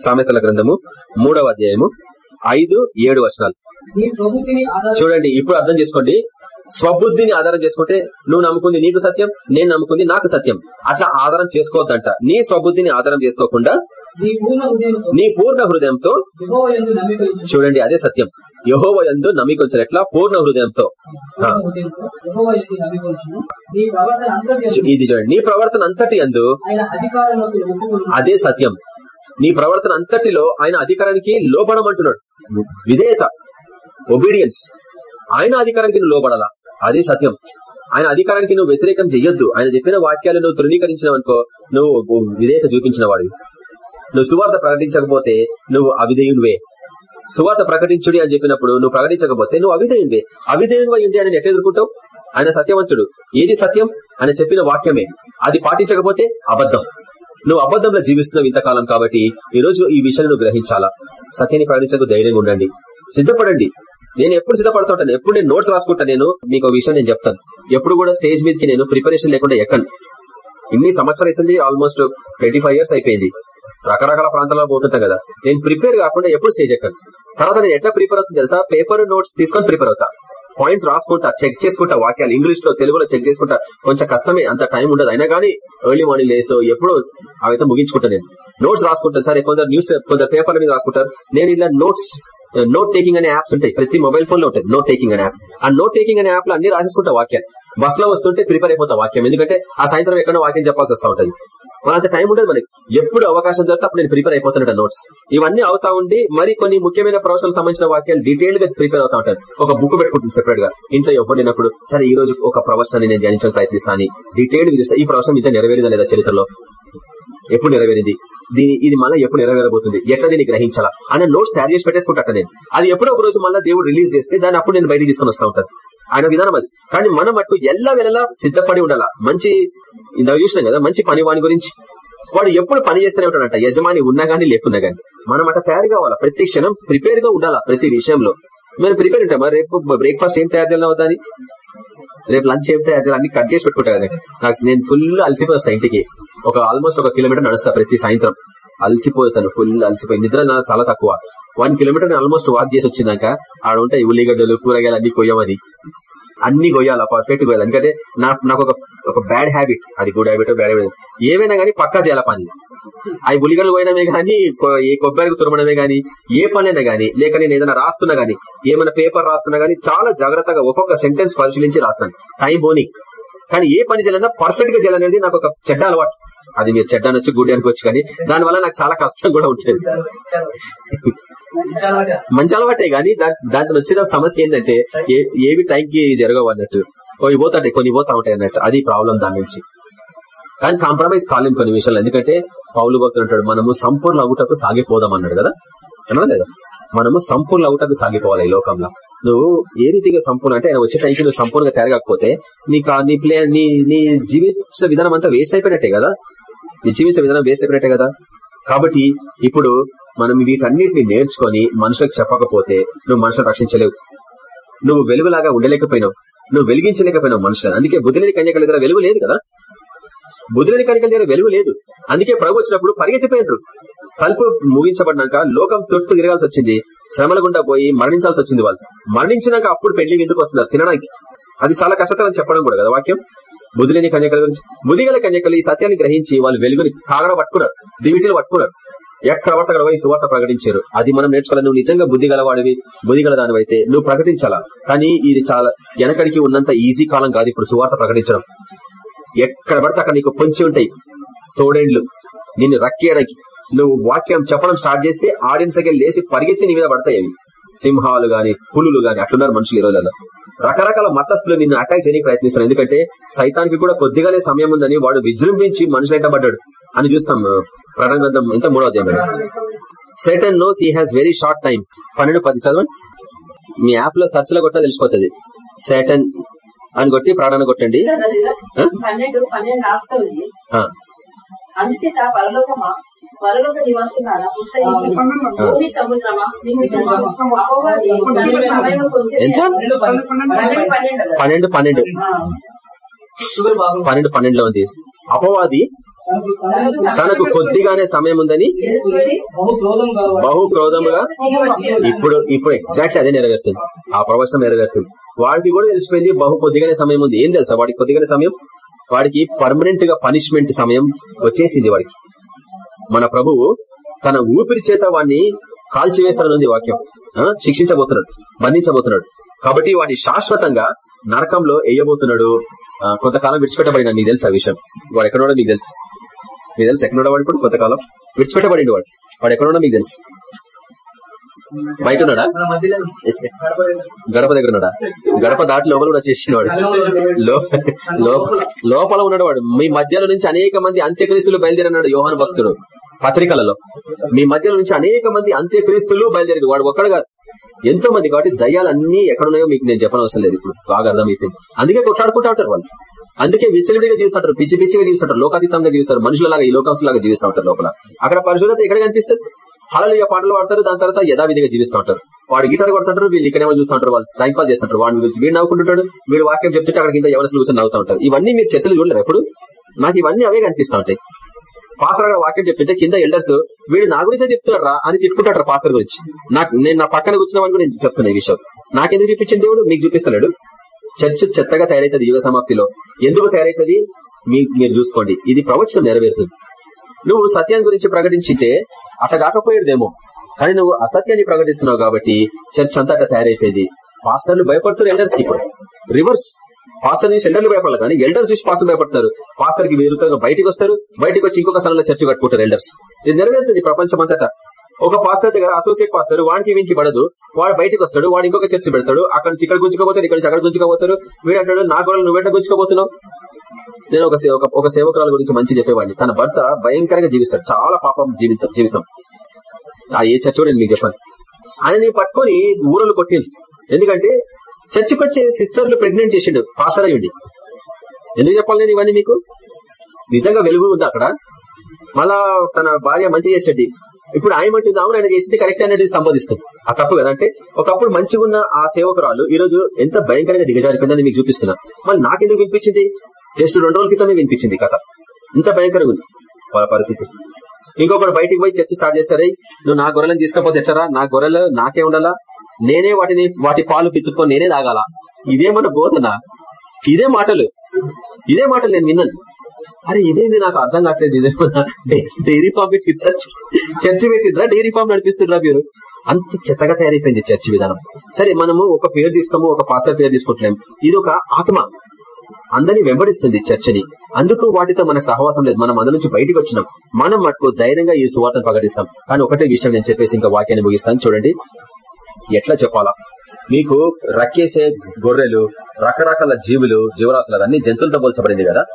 సామెతల గ్రంథము మూడవ అధ్యాయము ఐదు ఏడు వర్షాలు చూడండి ఇప్పుడు అర్థం చేసుకోండి. స్వబుద్ధిని ఆధారం చేసుకుంటే నువ్వు నమ్ముకుంది నీకు సత్యం నేను నమ్ముకుంది నాకు సత్యం. అట్లా ఆధారం చేసుకోవద్దంట. నీ స్వబుద్ధిని ఆధారం చేసుకోకుండా నీ పూర్ణ హృదయంతో. చూడండి అదే సత్యం. యహోవ ఎందు హృదయంతో. ఆ, పూర్ణ హృదయంతో ఇది చూడండి నీ ప్రవర్తన అంతటి ఒప్పుకొను అదే సత్యం. నీ ప్రవర్తన అంతటిలో ఆయన అధికారానికి లోబడమంటున్నాడు. విధేయత ఒబీడియన్స్ ఆయన అధికారానికి నువ్వు లోబడాలా? అదే సత్యం. ఆయన అధికారానికి నువ్వు వ్యతిరేకం చెయ్యొద్దు. ఆయన చెప్పిన వాక్యాలు నువ్వు తృణీకరించినావు అనుకో నువ్వు విధేయత చూపించిన వాడివి నువ్వు సువార్త ప్రకటించకపోతే నువ్వు అవిధేయుడివే సువార్త ప్రకటించుడి అని చెప్పినప్పుడు నువ్వు ప్రకటించకపోతే నువ్వు అవిధేయుడివే అవిధేయుడు ఉండి అని ఎట్లా ఎదుర్కొంటావు? ఆయన సత్యవంతుడు. ఏది సత్యం? ఆయన చెప్పిన వాక్యమే. అది పాటించకపోతే అబద్ధం. నువ్వు అబద్ధంలో జీవిస్తున్నావు ఇంతకాలం కాబట్టి ఈ రోజు ఈ విషయాన్ని నువ్వు గ్రహించాలా? సత్యాన్ని ప్రకటించకు ధైర్యంగా ఉండండి. సిద్ధపడండి. నేను ఎప్పుడు సిద్ధపడుతూ ఉంటాను ఎప్పుడు నేను నోట్స్ రాసుకుంటా నేను మీకు ఒక విషయం నేను చెప్తాను. ఎప్పుడు కూడా స్టేజ్ మీదకి నేను ప్రిపరేషన్ లేకుండా ఎక్కను. ఇన్ని సంవత్సరాలు అవుతుంది ఆల్మోస్ట్ ట్వంటీ ఫైవ్ ఇయర్స్ అయిపోయింది. రకరకాల ప్రాంతాల్లో పోతుంటాం కదా. నేను ప్రిపేర్ కాకుండా ఎప్పుడు స్టేజ్ ఎక్కను తర్వాత నేను ఎట్లా ప్రిపేర్ అవుతుంది తెలుసా? పేపర్ నోట్స్ తీసుకొని ప్రిపేర్ అవుతా. పాయింట్స్ రాసుకుంటా చెక్ చేసుకుంటా వాక్యాలు. ఇంగ్లీష్లో తెలుగులో చెక్ చేసుకుంటా. కొంచెం కష్టమే అంత టైం ఉండదు. అయినా కానీ ఎర్లీ మార్నింగ్ లేసో ఎప్పుడో అవైతే ముగించుకుంటా నేను. నోట్స్ రాసుకుంటాను. సరే కొందరు న్యూస్ పేపర్ కొందరు పేపర్ల మీద రాసుకుంటారు. నేను ఇలా నోట్స్ నోట్ టేకింగ్ అనే యాప్స్ ఉంటాయి. ప్రతి మొబైల్ ఫోన్లో ఉంటుంది నోట్ టేకింగ్ అనే యాప్. ఆ నోట్ టేకింగ్ అనే యాప్లో అన్ని రాసేసుకుంటా వాక్యాలు. బస్లో వస్తుంటే ప్రిపేర్ అయిపోతా వాక్యం. ఎందుకంటే ఆ సాయంత్రం ఎక్కడో వాక్యం చెప్పాల్సి వస్తా ఉంటుంది. మనంత టైం ఉండదు మనకి. ఎప్పుడు అవకాశం దొరికితే అప్పుడు నేను ప్రిపేర్ అయిపోతున్నాడు నోట్స్ ఇవన్నీ అవుతా ఉండి మరి కొన్ని ముఖ్యమైన ప్రొఫెషనల్ సంబంధించిన వాక్యాలు డీటెయిల్గా ప్రిపేర్ అవుతా ఉంటాను. ఒక బుక్ పెట్టుకుంటుంది సెపరేట్గా. ఇంట్లో ఎవరు లేనప్పుడు సరే ఈ రోజు ఒక ప్రవచనాన్ని నేను ధ్యానించడానికి ప్రయత్నిస్తాను డీటెయిల్గా ఈ ప్రవచనం ఇంత నెరవేరిందా లేదా చరిత్రలో? ఎప్పుడు నెరవేరింది? దీని ఇది మళ్ళీ ఎప్పుడు నెరవేరబోతుంది? ఎట్లా దీన్ని గ్రహించాలా? అన్న నోట్స్ తయారు చేసి పెట్టేసుకుంటా నేను. అది ఎప్పుడో ఒక రోజు మళ్ళీ దేవుడు రిలీజ్ చేస్తే దాన్ని అప్పుడు నేను బయటికి తీసుకొని వస్తా ఉంటాను. ఆయన విధానం అది. కానీ మనం మటుకు ఎల్ల వెళ్ళలా సిద్ధపడి ఉండాలా? మంచి ఇందాక చూసినాం కదా మంచి పని వాని గురించి. వాడు ఎప్పుడు పని చేస్తూనే ఉంటాడంట యజమాని ఉన్నా గానీ లేకున్నా గానీ. మనం అట్లా తయారు కావాలా? ప్రతి క్షణం ప్రిపేర్గా ఉండాలా? ప్రతి విషయంలో. మేము ప్రిపేర్ ఉంటాం రేపు బ్రేక్ఫాస్ట్ ఏం తయారు చేయాలి అవుతాని రేపు లంచ్ ఏం తయారు చేయాలి? అన్ని కట్ చేసి పెట్టుకుంటా కదా. నాకు నేను ఫుల్ అలసిపోయి వస్తా ఇంటికి. ఒక ఆల్మోస్ట్ ఒక కిలోమీటర్ నడుస్తా ప్రతి సాయంత్రం. అలసిపోతాను ఫుల్ అలసిపోయి. నిద్ర చాలా తక్కువ. వన్ కిలోమీటర్ ఆల్మోస్ట్ వాక్ చేసి వచ్చినాక ఆడ ఉంటాయి ఉల్లిగడ్డలు కూరగాయలు అన్ని కొయ్యమని. అన్ని కొయ్యాలా పర్ఫెక్ట్ కొయ్యాలి. ఎందుకంటే నాకు ఒక ఒక బ్యాడ్ హ్యాబిట్ అది గుడ్ హ్యాబిట్ బ్యాడ్ హ్యాబిట్ ఏమైనా కానీ పక్కా చేయాల పని. అవి ఉల్లిగడ్డలు పోయినమే గానీ ఏ కొబ్బరికి తురమడమే గాని ఏ పనైనా గానీ లేక నేను ఏదైనా రాస్తున్నా గానీ ఏమైనా పేపర్ రాస్తున్నా గానీ చాలా జాగ్రత్తగా ఒక్కొక్క సెంటెన్స్ పరిశీలించి రాస్తాను. టైం పోని కానీ ఏ పని చేయాలన్నా పర్ఫెక్ట్గా చేయాలనేది నాకు ఒక చెడ్డ అలవాటు. అది మీరు చెడ్డ అనొచ్చు గుడ్డి అనుకోవచ్చు కానీ దానివల్ల నాకు చాలా కష్టం కూడా ఉంటుంది మంచి అలవాటే గానీ దాంట్లో వచ్చిన సమస్య ఏంటంటే ఏవి టైంకి జరగవు అన్నట్టు. ఓ కొన్ని పోతా ఉంటాయి అన్నట్టు. అది ప్రాబ్లం దాని నుంచి. కానీ కాంప్రమైజ్ కాలేం కొన్ని విషయాలు. ఎందుకంటే పౌలు భక్తులు మనము సంపూర్ణ అవుటకు సాగిపోదాం అన్నాడు కదా? అన్నా లేదా? మనము సంపూర్ణ అవుటకు సాగిపోవాలి ఈ లోకంలో. నువ్వు ఏ రీతిగా సంపూర్ణ అంటే ఆయన వచ్చే టైంకి నువ్వు సంపూర్ణంగా తిరగకపోతే నీకు నీ ప్లే నీ నీ జీవిత విధానం అంతా వేస్ట్ అయిపోయినట్టే కదా? నీ జీవించే విధానం వేస్ట్ అయిపోయినట్టే కదా? కాబట్టి ఇప్పుడు మనం వీటన్నిటిని నేర్చుకొని మనుషులకు చెప్పకపోతే నువ్వు మనుషులను రక్షించలేవు. నువ్వు వెలుగులాగా ఉండలేకపోయినావు. నువ్వు వెలిగించలేకపోయినావు మనుషులను. అందుకే బుద్ధిలేని కన్యకల దగ్గర వెలుగు లేదు కదా? బుద్ధిలేని కన్యకల దగ్గర వెలుగు లేదు. అందుకే ప్రభు వచ్చినప్పుడు పరిగెత్తిపోయినారు. తలుపు ముగించబడినాక లోకం తొట్టు తిరగాల్సి వచ్చింది. శ్రమల గుండా పోయి మరణించాల్సి వచ్చింది వాళ్ళు. మరణించినాక అప్పుడు పెళ్ళి ఎందుకు వస్తున్నారు? తినడానికి. అది చాలా కష్టతరం చెప్పడం కూడా కదా వాక్యం? బుద్ధిలేని కన్యకల గురించి. బుద్ధిగల కన్యకలు ఈ సత్యాన్ని గ్రహించి వాళ్ళు వెలుగుని కాగడ పట్టుకున్నారు. దివిటిలు పట్టుకున్నారు. ఎక్కడ పడితే అక్కడ పోయి సువార్త ప్రకటించారు. అది మనం నేర్చుకోవాలి. నువ్వు నిజంగా బుద్ధి గలవాడివి. బుద్ధి గల దానివైతే నువ్వు ప్రకటించాలా? కానీ ఇది చాలా వెనకడికి ఉన్నంత ఈజీ కాలం కాదు ఇప్పుడు సువార్త ప్రకటించడం. ఎక్కడ పడితే అక్కడ నీకు పొంచి ఉంటాయి. తోడేండ్లు నిన్ను రక్కేయడానికి. నువ్వు వాక్యం చెప్పడం స్టార్ట్ చేస్తే ఆడియన్స్ దగ్గర లేచి పరిగెత్తి నీ మీద పడతాయి అవి. సింహాలు గాని పులులు గాని అట్లున్నారు మనుషులు ఈ రోజుల్లో. రకరకాల మతస్థులు నిన్ను అటాక్ చేయడానికి ప్రయత్నిస్తారు ఎందుకంటే సైతానికి కూడా కొద్దిగానే సమయం ఉందని వాడు విజృంభించి మనుషులు ఎంటబడ్డాడు అని చూస్తాం ప్రకటన గ్రంథం ఎంత మూడో అధ్యాయం Satan knows he has very short time పన్నెండు పది చదవండి. మీ యాప్లో సెర్చ్లో కొట్టినా తెలిసిపోతుంది. సెటన్ అని కొట్టి ప్రాణాన్ని కొట్టండి. అందుచేత పరలోకమా పరలోక నివాసులారా. భూమి సముద్రమా? ఎంత? పన్నెండు. పన్నెండు పన్నెండు. పన్నెండులో ఉంది. అపవాది తనకు కొద్దిగానే సమయం ఉందని బహు క్రోధం కావాలి బహు క్రోధముగా ఇప్పుడు ఇప్పుడు ఎగ్జాక్ట్లీ అదే నెరవేరుతుంది. ఆ ప్రవచనం నెరవేరుతుంది. వాడికి కూడా తెలిసిపోయింది బహు కొద్దిగానే సమయం ఉంది. ఏం తెలుసా? వాడికి కొద్దిగానే సమయం? వాడికి పర్మనెంట్గా పనిష్మెంట్ సమయం వచ్చేసింది వాడికి. మన ప్రభువు తన ఊపిరి చేత వాడిని కాల్చివేస్తానని వాక్యం. శిక్షించబోతున్నాడు బంధించబోతున్నాడు. కాబట్టి వాడిని శాశ్వతంగా నరకంలో వేయబోతున్నాడు కొంతకాలం విడిచిపెట్టబడిన నీకు తెలుసు ఆ విషయం. వాడు ఎక్కడోడో నీకు తెలుసు. మీకు తెలుసు ఎక్కడోడో వాడు ఇప్పుడు కొంతకాలం? విడిచిపెట్టబడి వాడు. వాడు ఎక్కడోడో మీకు తెలుసు. బయట ఉన్నాడా? గడప దగ్గర ఉన్నాడా? గడప దాటి లోపల కూడా చేసినవాడు లోపల ఉన్నాడు వాడు. మీ మధ్యలో నుంచి అనేక మంది అంత్యక్రీస్తులు బయలుదేరన్నాడు యోహాను భక్తుడు. పత్రికలలో. మీ మధ్యలో నుంచి అనేక మంది అంత్యక్రీస్తులు బయలుదేరి వాడు ఒక్కడు కాదు. ఎంతో మంది కాబట్టి దయ్యాలన్నీ ఎక్కడున్నాయో మీకు నేను చెప్పనవసరం లేదు ఇప్పుడు. బాగా అర్థమైపోయింది. అందుకే కొట్లాడుకుంటా ఉంటారు వాళ్ళు. అందుకే విచ్చలవిడిగా జీవిస్తుంటారు. పిచ్చి పిచ్చిగా జీవిస్తుంటారు. లోకాతీతంగా జీవిస్తారు. మనుషులలాగా ఈ లోకాంశలాగా జీవిస్తూ ఉంటారు లోపల. అక్కడ పరిశుభ్రత ఎక్కడ కనిపిస్తుంది? హళలు పాటలు పాడతారు. దాని తర్వాత యథావిధిగా జీవిస్తూ ఉంటారు. వాడు గిటార్ కొడుతుంటారు. వీళ్ళు ఇక్కడేమో చూస్తూ ఉంటారు. వాళ్ళు టైం పాస్ చేస్తుంటారు. వాడి గురించి వీడు నవ్వుకుంటుంటాడు. వీడు వాక్యం చెప్తుంటే అక్కడ కింద చూసి కూర్చొని నవ్వుతూ ఉంటారు. ఇవన్నీ మీరు చర్చలు చూడలేరు ఎప్పుడు? నాకు ఇవన్నీ అవే కనిపిస్తూ ఉంటాయి. పాసర్ గారు వాక్యం చెప్తుంటే కింద ఎల్డర్స్ వీడు నా గురించే చెప్తున్నారా అని తిట్టుకుంటాడు పాసర్ గురించి. నాకు నేను నా పక్కన కూర్చున్నామని కూడా నేను చెప్తున్నా ఈ విషయం. నాకెందుకు చూపించింది దేవుడు? మీకు చూపిస్తలేడు. చర్చ్ చెత్తగా తయారైతుంది యుగ సమాప్తిలో. ఎందుకు తయారైతుంది? మీ- మీరు చూసుకోండి. ఇది ప్రవచనం నెరవేరుతుంది. నువ్వు సత్యాన్ని గురించి ప్రకటించింటే అట్లా కాకపోయేదేమో. కానీ నువ్వు అసత్యాన్ని ప్రకటిస్తున్నావు కాబట్టి చర్చ్ అంతా తయారైపోయింది. పాస్టర్లు భయపడుతున్నారు ఎల్డర్స్కి ఇప్పుడు రివర్స్ పాస్టర్ నుంచి ఎల్డర్లు భయపడాలి కానీ ఎల్డర్స్ చూసి పాస్టర్ భయపడతారు పాస్టర్కి విరుద్ధంగా బయటకు వస్తారు. బయటికి వచ్చి ఇంకొక స్థలంలో చర్చ కట్టుకుంటారు ఎల్డర్స్ ఇది నెరవేరుతుంది ప్రపంచం అంతటా ఒక పాస్టర్ దగ్గర అసోసియేట్ పాస్టర్ వాడికి వీనికి పడదు. వాడు బయటకు వస్తాడు. వాడు ఇంకొక చర్చ పెడతాడు. అక్కడ నుంచి ఇక్కడ గుంజుకోపోతాడు ఇక్కడ నుంచి అక్కడ గుంజుకోపోతారు వీడు అంటాడు నా గొడవలు నువ్వెంట వెంట నేను ఒక ఒక- సేవకురాల గురించి మంచి చెప్పేవాడిని. తన భర్త భయంకరంగా జీవిస్తాడు. చాలా పాపం జీవితం జీవితం. ఆ ఏ చర్చ కూడా నేను మీకు చెప్పాను. ఆయనని పట్టుకొని ఊరలు కొట్టింది ఎందుకంటే చర్చికి వచ్చే సిస్టర్లు ప్రెగ్నెంట్ చేసిండు పాసర్ అయ్యండి. ఎందుకు చెప్పాలి నేను ఇవన్నీ మీకు? నిజంగా వెలుగు ఉంది అక్కడ. మళ్ళా తన భార్య మంచి చేసేది. ఇప్పుడు ఆయన అంటుంది అవును ఆయన చేసింది కరెక్ట్ అనేది సంబోధిస్తుంది. ఆ తప్పు కదా? అంటే ఒకప్పుడు మంచిగా ఉన్న ఆ సేవకురాలు ఈ రోజు ఎంత భయంకరంగా దిగజారిపోయిందని మీకు చూపిస్తున్నా. మళ్ళీ నాకెందుకు వినిపించింది? జస్ట్ రెండు రోజుల క్రితమే వినిపించింది కథ. ఇంత భయంకరంగా ఉంది వాళ్ళ పరిస్థితి. ఇంకొకరు బయటికి పోయి చర్చ స్టార్ట్ చేస్తారే నువ్వు నా గొర్రెలను తీసుకపోతే ఎట్లరా? నా గొర్రెలు నాకే ఉండాలా? నేనే వాటిని వాటి పాలు పిత్తుకొని నేనే తాగాల? ఇదేమన్నా బోధన. ఇదే మాటలు. ఇదే మాటలు నేను విన్నాను. అరే ఇదేంది నాకు అర్థం కావట్లేదు. ఇదేమన్నా డైరీ ఫామ్ పెట్టిండ్రా చర్చి పెట్టిండ్రా డైరీ ఫామ్ నడిపిస్తుండ్రా మీరు అంత చెత్తగా తయారైపోయింది చర్చి విధానం. సరే మనము ఒక పేరు తీసుకోము ఒక పాస్టర్ పేరు తీసుకుంటున్నాం. ఇది ఒక ఆత్మ. అందరిని వెంబడిస్తుంది చర్చని. అందుకు వాటితో మనకు సహవాసం లేదు. మనం అందులో నుంచి బయటకు వచ్చినాం. మనం మటుకు ధైర్యంగా ఈ సువార్తను ప్రకటిస్తాం. కానీ ఒకటే విషయం నేను చెప్పేసి ఇంకా వాక్యాన్ని ముగిస్తాను. చూడండి. ఎట్లా చెప్పాలా? మీకు రక్కేసే గొర్రెలు రకరకాల జీవులు జీవరాశులు అవన్నీ జంతువులతో పోల్చబడింది కదా.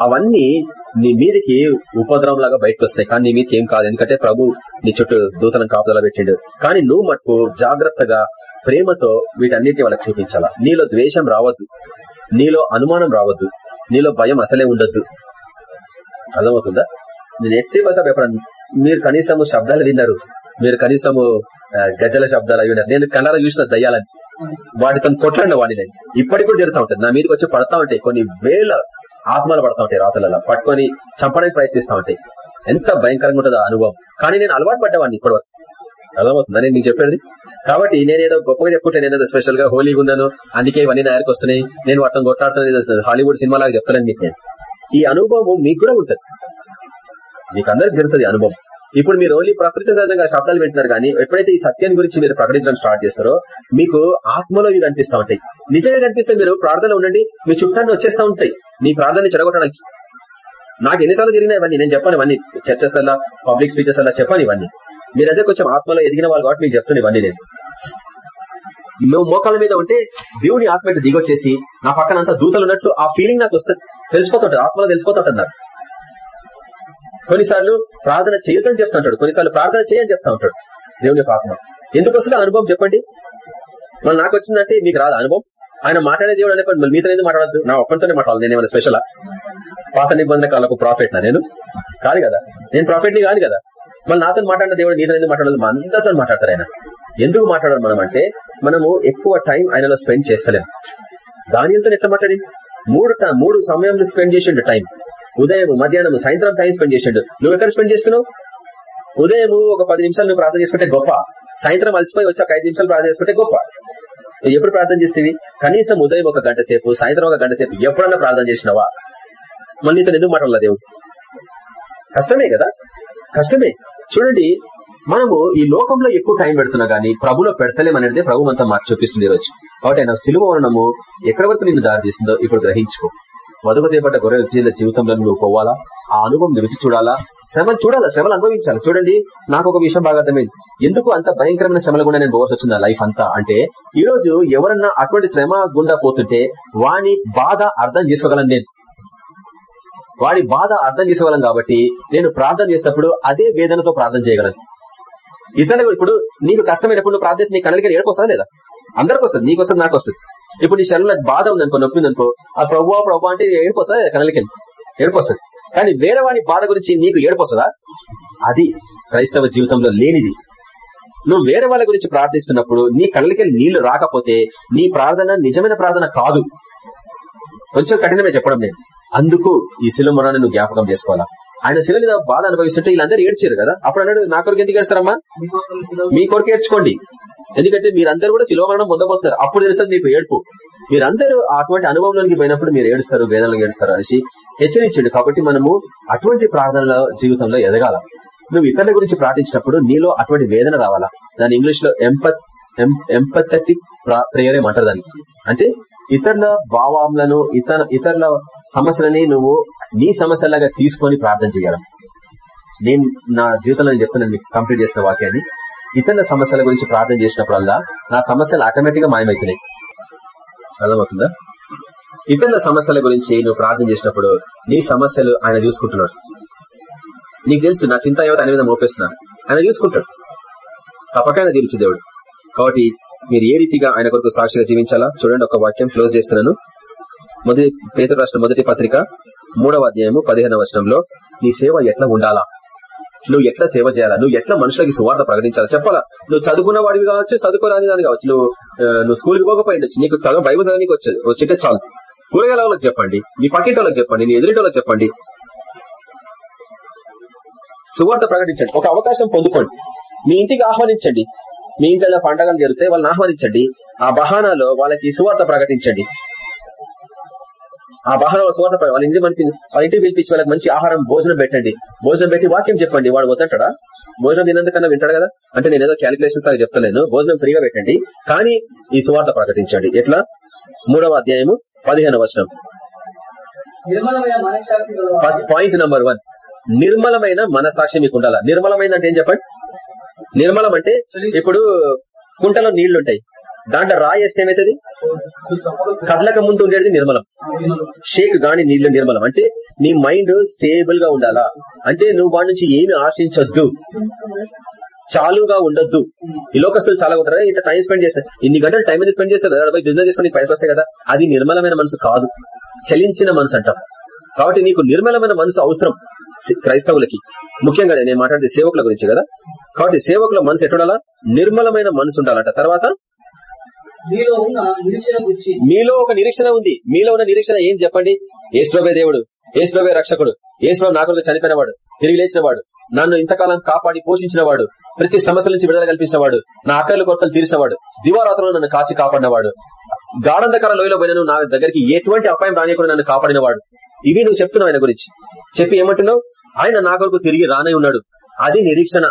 అవన్నీ నీ మీదకి ఉపద్రవం లాగా బయటకు వస్తాయి కానీ నీ మీదకి ఏం కాదు. ఎందుకంటే ప్రభు నీ చుట్టూ దూతలను కాపుదల పెట్టిండు. కానీ నువ్వు మటుకు జాగ్రత్తగా ప్రేమతో వీటన్నిటి వాళ్ళకి చూపించాలా? నీలో ద్వేషం రావద్దు. నీలో అనుమానం రావద్దు. నీలో భయం అసలే ఉండొద్దు. అర్థమవుతుందా? నేను ఎట్టి బస ఎప్పుడన్నా మీరు కనీసము శబ్దాలు విన్నారు. మీరు కనీసము గజల శబ్దాలు అయి ఉన్నారు నేను కళ్ళలో చూసిన దయ్యాలని. వాటితో కొట్లాడిన వాడిని నేను. ఇప్పటికి కూడా జరుగుతూ ఉంటుంది. నా మీదకి వచ్చి పడతా ఉంటాయి కొన్ని వేల ఆత్మలు పడతా ఉంటాయి రాతలలో పట్టుకొని చంపడానికి ప్రయత్నిస్తా ఉంటాయి. ఎంత భయంకరంగా ఉంటుందో అనుభవం. కానీ నేను అలవాటు పడ్డవాడిని ఇప్పటివరకు. అర్థమవుతుందా? నేను మీకు చెప్పేది? కాబట్టి నేనేదో గొప్పగా చెప్పుకుంటే నేనేదో స్పెషల్గా హోలీగా ఉన్నాను. అందుకే ఇవన్నీ నా దగ్గరకు వస్తున్నాయి. నేను వాటిని కొట్లాడుతున్నాను. హాలీవుడ్ సినిమా లాగా చెప్తాను మీకు నేను. ఈ అనుభవం మీకు కూడా ఉంటుంది. మీకు అందరికి జరుగుతుంది అనుభవం. ఇప్పుడు మీరు ఓన్లీ ప్రకృతి సహజంగా శబ్దాలు వింటున్నారు కానీ ఎప్పుడైతే ఈ సత్యం గురించి మీరు ప్రకటించడం స్టార్ట్ చేస్తారో మీకు ఆత్మలో ఇవి కనిపిస్తూ ఉంటాయి. నిజంగా కనిపిస్తే మీరు ప్రార్థన ఉండండి మీ చుట్టాన్ని వచ్చేస్తా ఉంటాయి. మీ ప్రార్థన చెడగొట్టడానికి. నాకు ఎన్నిసార్లు జరిగినా ఇవన్నీ నేను చెప్పాను ఇవన్నీ. చర్చస్ అలా పబ్లిక్ స్పీచెస్ అలా చెప్పాను ఇవన్నీ. మీరైతే కొంచెం ఆత్మలో ఎదిగిన వాళ్ళు కాబట్టి మీకు చెప్తాను ఇవన్నీ నేను. నువ్వు మోకాళ్ళ మీద ఉంటే దేవుని ఆత్మ దిగొచ్చేసి నా పక్కన అంతా దూతలు ఉన్నట్లు ఆ ఫీలింగ్ నాకు వస్తుంది. తెలిసిపోతుంటది ఆత్మలో తెలిసిపోతుంటది నాకు. కొన్నిసార్లు ప్రార్థన చేయొద్దని చెప్తా ఉంటాడు. కొన్నిసార్లు ప్రార్థన చేయని చెప్తా ఉంటాడు. దేవుని యొక్క ఆత్మ. ఎందుకు వస్తుంది అనుభవం చెప్పండి? మళ్ళీ నాకు వచ్చిందంటే మీకు రాదు అనుభవం? ఆయన మాట్లాడే దేవుడు అనేప్పుడు మళ్ళీ మీతో ఎందుకు మాట్లాడద్దు? నా ఒక్కరితోనే మాట్లాడాలి. నేను ఏమైనా స్పెషల్ పాత నిబంధన కాలకు ప్రాఫిట్ నా నేను? కాదు కదా. నేను ప్రాఫిట్ని కాదు కదా. మళ్ళీ నాతో మాట్లాడిన దేవుడు నీతో ఎందుకు మాట్లాడాలి మా అందరితో మాట్లాడతారు ఆయన. ఎందుకు మాట్లాడాలి మనం అంటే మనము ఎక్కువ టైం ఆయనలో స్పెండ్ చేస్తలేము దానితో ఎట్లా మాట్లాడి? మూడు మూడు సమయంలో స్పెండ్ చేసిండు టైం ఉదయం మధ్యాహ్నం సాయంత్రం టైం స్పెండ్ చేసిండు నువ్వు ఎక్కడ స్పెండ్ చేస్తున్నావు? ఉదయం ఒక పది నిమిషాలు నువ్వు ప్రార్థన చేసుకుంటే గొప్ప. సాయంత్రం అలసిపోయి వచ్చి ఒక ఐదు నిమిషాలు ప్రార్థన చేసుకుంటే గొప్ప. నువ్వు ఎప్పుడు ప్రార్థన చేస్తేవి? కనీసం ఉదయం ఒక గంట సేపు సాయంత్రం ఒక గంట సేపు ఎప్పుడన్నా ప్రార్థన చేసినావా? మళ్ళీ ఇతను ఎందుకు మాట్లాడాల దేవుడు? కష్టమే కదా? కష్టమే. చూడండి మనము ఈ లోకంలో ఎక్కువ టైం పెడుతున్నా గానీ ప్రభులో పెడతలేమనేది ప్రభు అంతా మాకు చూపిస్తుంది ఈరోజు. కాబట్టి ఆయన సిలువ వర్ణము ఎక్కడ వరకు నిన్ను దారి తీస్తుందో ఇప్పుడు గ్రహించుకో. వదుకు చేపట్ట గొర్రె జీల జీవితంలో నువ్వు పోవాలా? ఆ అనుభవం రుచి చూడాలా? శ్రమలు చూడాలా? శ్రమలు అనుభవించాలి? చూడండి నాకు ఒక విషయం బాగా అర్థమైంది. ఎందుకు అంత భయంకరమైన శ్రమలు కూడా నేను పోవాల్సి వచ్చింది లైఫ్ అంతా? అంటే ఈ రోజు ఎవరన్నా అటువంటి శ్రమ గుండా పోతుంటే వాని బాధ అర్థం చేసుకోగలను నేను. వాడి బాధ అర్థం చేసుకోగలం కాబట్టి నేను ప్రార్థన చేసినప్పుడు అదే వేదనతో ప్రార్థన చేయగలను. ఇతరులకు ఇప్పుడు నీకు కష్టమైనప్పుడు ప్రార్థించి నీ కళ్ళకి ఏడుపు లేదా? అందరికి వస్తుంది నీకు వస్తుంది నాకు వస్తుంది ఇప్పుడు నీ శరీరంలో బాధ ఉందనుకో నొప్పి ఉందనుకో ఆ ప్రభు ప్రభు అంటే ఏడుపు వస్తుందా లేదా కళ్ళకి ఏడుపు వస్తుంది కానీ వేరే వాడి బాధ గురించి నీకు ఏడుపు వస్తుందా అది క్రైస్తవ జీవితంలో లేనిది. నువ్వు వేరే వాళ్ళ గురించి ప్రార్థిస్తున్నప్పుడు నీ కళ్ళకి నీళ్ళు రాకపోతే నీ ప్రార్థన నిజమైన ప్రార్థన కాదు. కొంచెం కఠినమే చెప్పడం నేను. అందుకు ఈ శిలువ మరణాన్ని నువ్వు జ్ఞాపకం చేసుకోవాలా? ఆయన శిల మీద బాధ అనుభవిస్తుంటే వీళ్ళందరూ ఏడ్చారు కదా? అప్పుడు అన్నాడు నా కొరకు ఎందుకు ఏడుస్తారమ్మా? మీ కొరకు ఏడ్చుకోండి. ఎందుకంటే మీరందరూ కూడా శిలువ మరణం పొందబోతున్నారు. అప్పుడు తెలుస్తుంది మీకు ఏడుపు. మీరందరూ అటువంటి అనుభవంలోకి పోయినప్పుడు మీరు ఏడుస్తారు వేదనలు ఏడుస్తారు అనేసి హెచ్చరించండి. కాబట్టి మనము అటువంటి ప్రార్థనల జీవితంలో ఎదగాల. నువ్వు ఇతరుల గురించి ప్రార్థించినప్పుడు నీలో అటువంటి వేదన రావాలా? దాని ఇంగ్లీష్లో ఎంపత్ ఎంపథెటిక్ ప్రేయర్ ఏమంటారు దానికి అంటే ఇతరుల భావాలను ఇతర ఇతరుల సమస్యలని నువ్వు నీ సమస్యలాగా తీసుకొని ప్రార్థన చేయాలి. నేను నా జీవితంలో నేను చెప్తున్నాను మీకు కంప్లీట్ చేసిన వాక్యాన్ని. ఇతరుల సమస్యల గురించి ప్రార్థన చేసినప్పుడల్లా నా సమస్యలు ఆటోమేటిక్గా మాయమవుతున్నాయి. అర్థమవుతుందా? ఇతరుల సమస్యల గురించి నువ్వు ప్రార్థన చేసినప్పుడు నీ సమస్యలు ఆయన చూసుకుంటున్నాడు. నీకు తెలుసు నా చింత ఏవో ఆయన మీద మోపేస్తున్నా ఆయన చూసుకుంటాడు. తప్పకైనా తీర్చి దేవుడు. కాబట్టి మీరు ఏ రీతిగా ఆయన కొరకు సాక్షిగా జీవించాలా? చూడండి ఒక వాక్యం క్లోజ్ చేస్తున్నాను. మొదటి పేద రాష్ట్ర మొదటి పత్రిక మూడవ అధ్యాయము పదిహేనవ వచనంలో నీ సేవ ఎట్లా ఉండాలా? నువ్వు ఎట్లా సేవ చేయాలా? నువ్వు ఎట్లా మనుషులకి సువార్త ప్రకటించాలా? చెప్పాలా? నువ్వు చదువుకున్న వాడివి కావచ్చు చదువుకోరాని దాని కావచ్చు. నువ్వు నువ్వు స్కూల్కి పోకపోయిండొచ్చు నీకు చదువు బైబుల్ చదవడానికి వచ్చేది వచ్చింటే చాలు. కూరగాయల వాళ్ళకి చెప్పండి మీ పక్కింటి వాళ్ళకి చెప్పండి నీ ఎదురింటి వాళ్ళకి చెప్పండి. సువార్త ప్రకటించండి. ఒక అవకాశం పొందుకోండి. మీ ఇంటికి ఆహ్వానించండి. మీ ఇంట్లో పండగలు జరిగితే వాళ్ళని ఆహ్వానించండి. ఆ బహానాలో వాళ్ళకి సువార్త ప్రకటించండి. ఆ బహానాలో సువార్త ప్ర- వాళ్ళ ఇంటికి పంపి వాళ్ళ ఇంటికి పిలిపించి వాళ్ళకి మంచి ఆహారం భోజనం పెట్టండి. భోజనం పెట్టి వాక్యం చెప్పండి. వాడు వద్దంటాడా? భోజనం తినందుకన్నా వింటాడు కదా? అంటే నేను ఏదో క్యాలిక్యులేషన్స్ లాగా చెప్తలేను. భోజనం ఫ్రీగా పెట్టండి. కానీ ఈ సువార్త ప్రకటించండి. ఎట్లా? మూడవ అధ్యాయము పదిహేను వచనం. Point number one. నిర్మలమైన మనసాక్షి మీకు ఉండాలా? నిర్మలమైన అంటే ఏం చెప్పండి? నిర్మలం అంటే ఇప్పుడు కుంటలో నీళ్ళు ఉంటాయి దాంట్లో రాయి వేస్తే ఏమైతుంది? కదలక ముందు ఉండేది నిర్మలం. షేక్ గాని నీళ్ళు నిర్మలం. అంటే నీ మైండ్ స్టేబుల్గా ఉండాలా? అంటే నువ్వు వాడి నుంచి ఏమి ఆశించొద్దు. చాలుగా ఉండొద్దు. ఈ లోకస్తులు చాలా ఉంటారు ఇంత టైం స్పెండ్ చేస్తారు ఇన్ని గంటలు టైం అనేది స్పెండ్ చేస్తారు? కదా బిజినెస్ చేసుకుని పైసలు వస్తాయి కదా. అది నిర్మలమైన మనసు కాదు. చలించిన మనసు అంటాం. కాబట్టి నీకు నిర్మలమైన మనసు అవసరం క్రైస్తవులకి. ముఖ్యంగా నేను మాట్లాడితే సేవకుల గురించి కదా. కాబట్టి సేవకుల మనసు ఎట్టుండాలా నిర్మలమైన మనసు ఉండాలంట. తర్వాత మీలో ఉన్న నిరీక్షణ మీలో ఒక నిరీక్షణ ఉంది. మీలో ఉన్న నిరీక్షణ ఏం చెప్పండి? ఏసుప్రభే దేవుడు ఏసుప్రభే రక్షకుడు ఏసుప్రభు నా కొరకు చనిపోయినవాడు తిరిగి లేచినవాడు నన్ను ఇంతకాలం కాపాడి పోషించినవాడు ప్రతి సమస్య నుంచి విడుదల కల్పించినవాడు నా ఆకలి కొరతలు తీర్చినవాడు దివారాత్రంలో నన్ను కాచి కాపాడినవాడు గాఢంధకర లోయలో పోయిన నా దగ్గరికి ఎటువంటి అపాయం రానియకుండా నన్ను కాపాడినవాడు. ఇవి నువ్వు చెప్తున్నావు ఆయన గురించి. చెప్పి ఏమంటున్నావు? ఆయన నా కొరకు తిరిగి రానే ఉన్నాడు. అది నిరీక్షణ.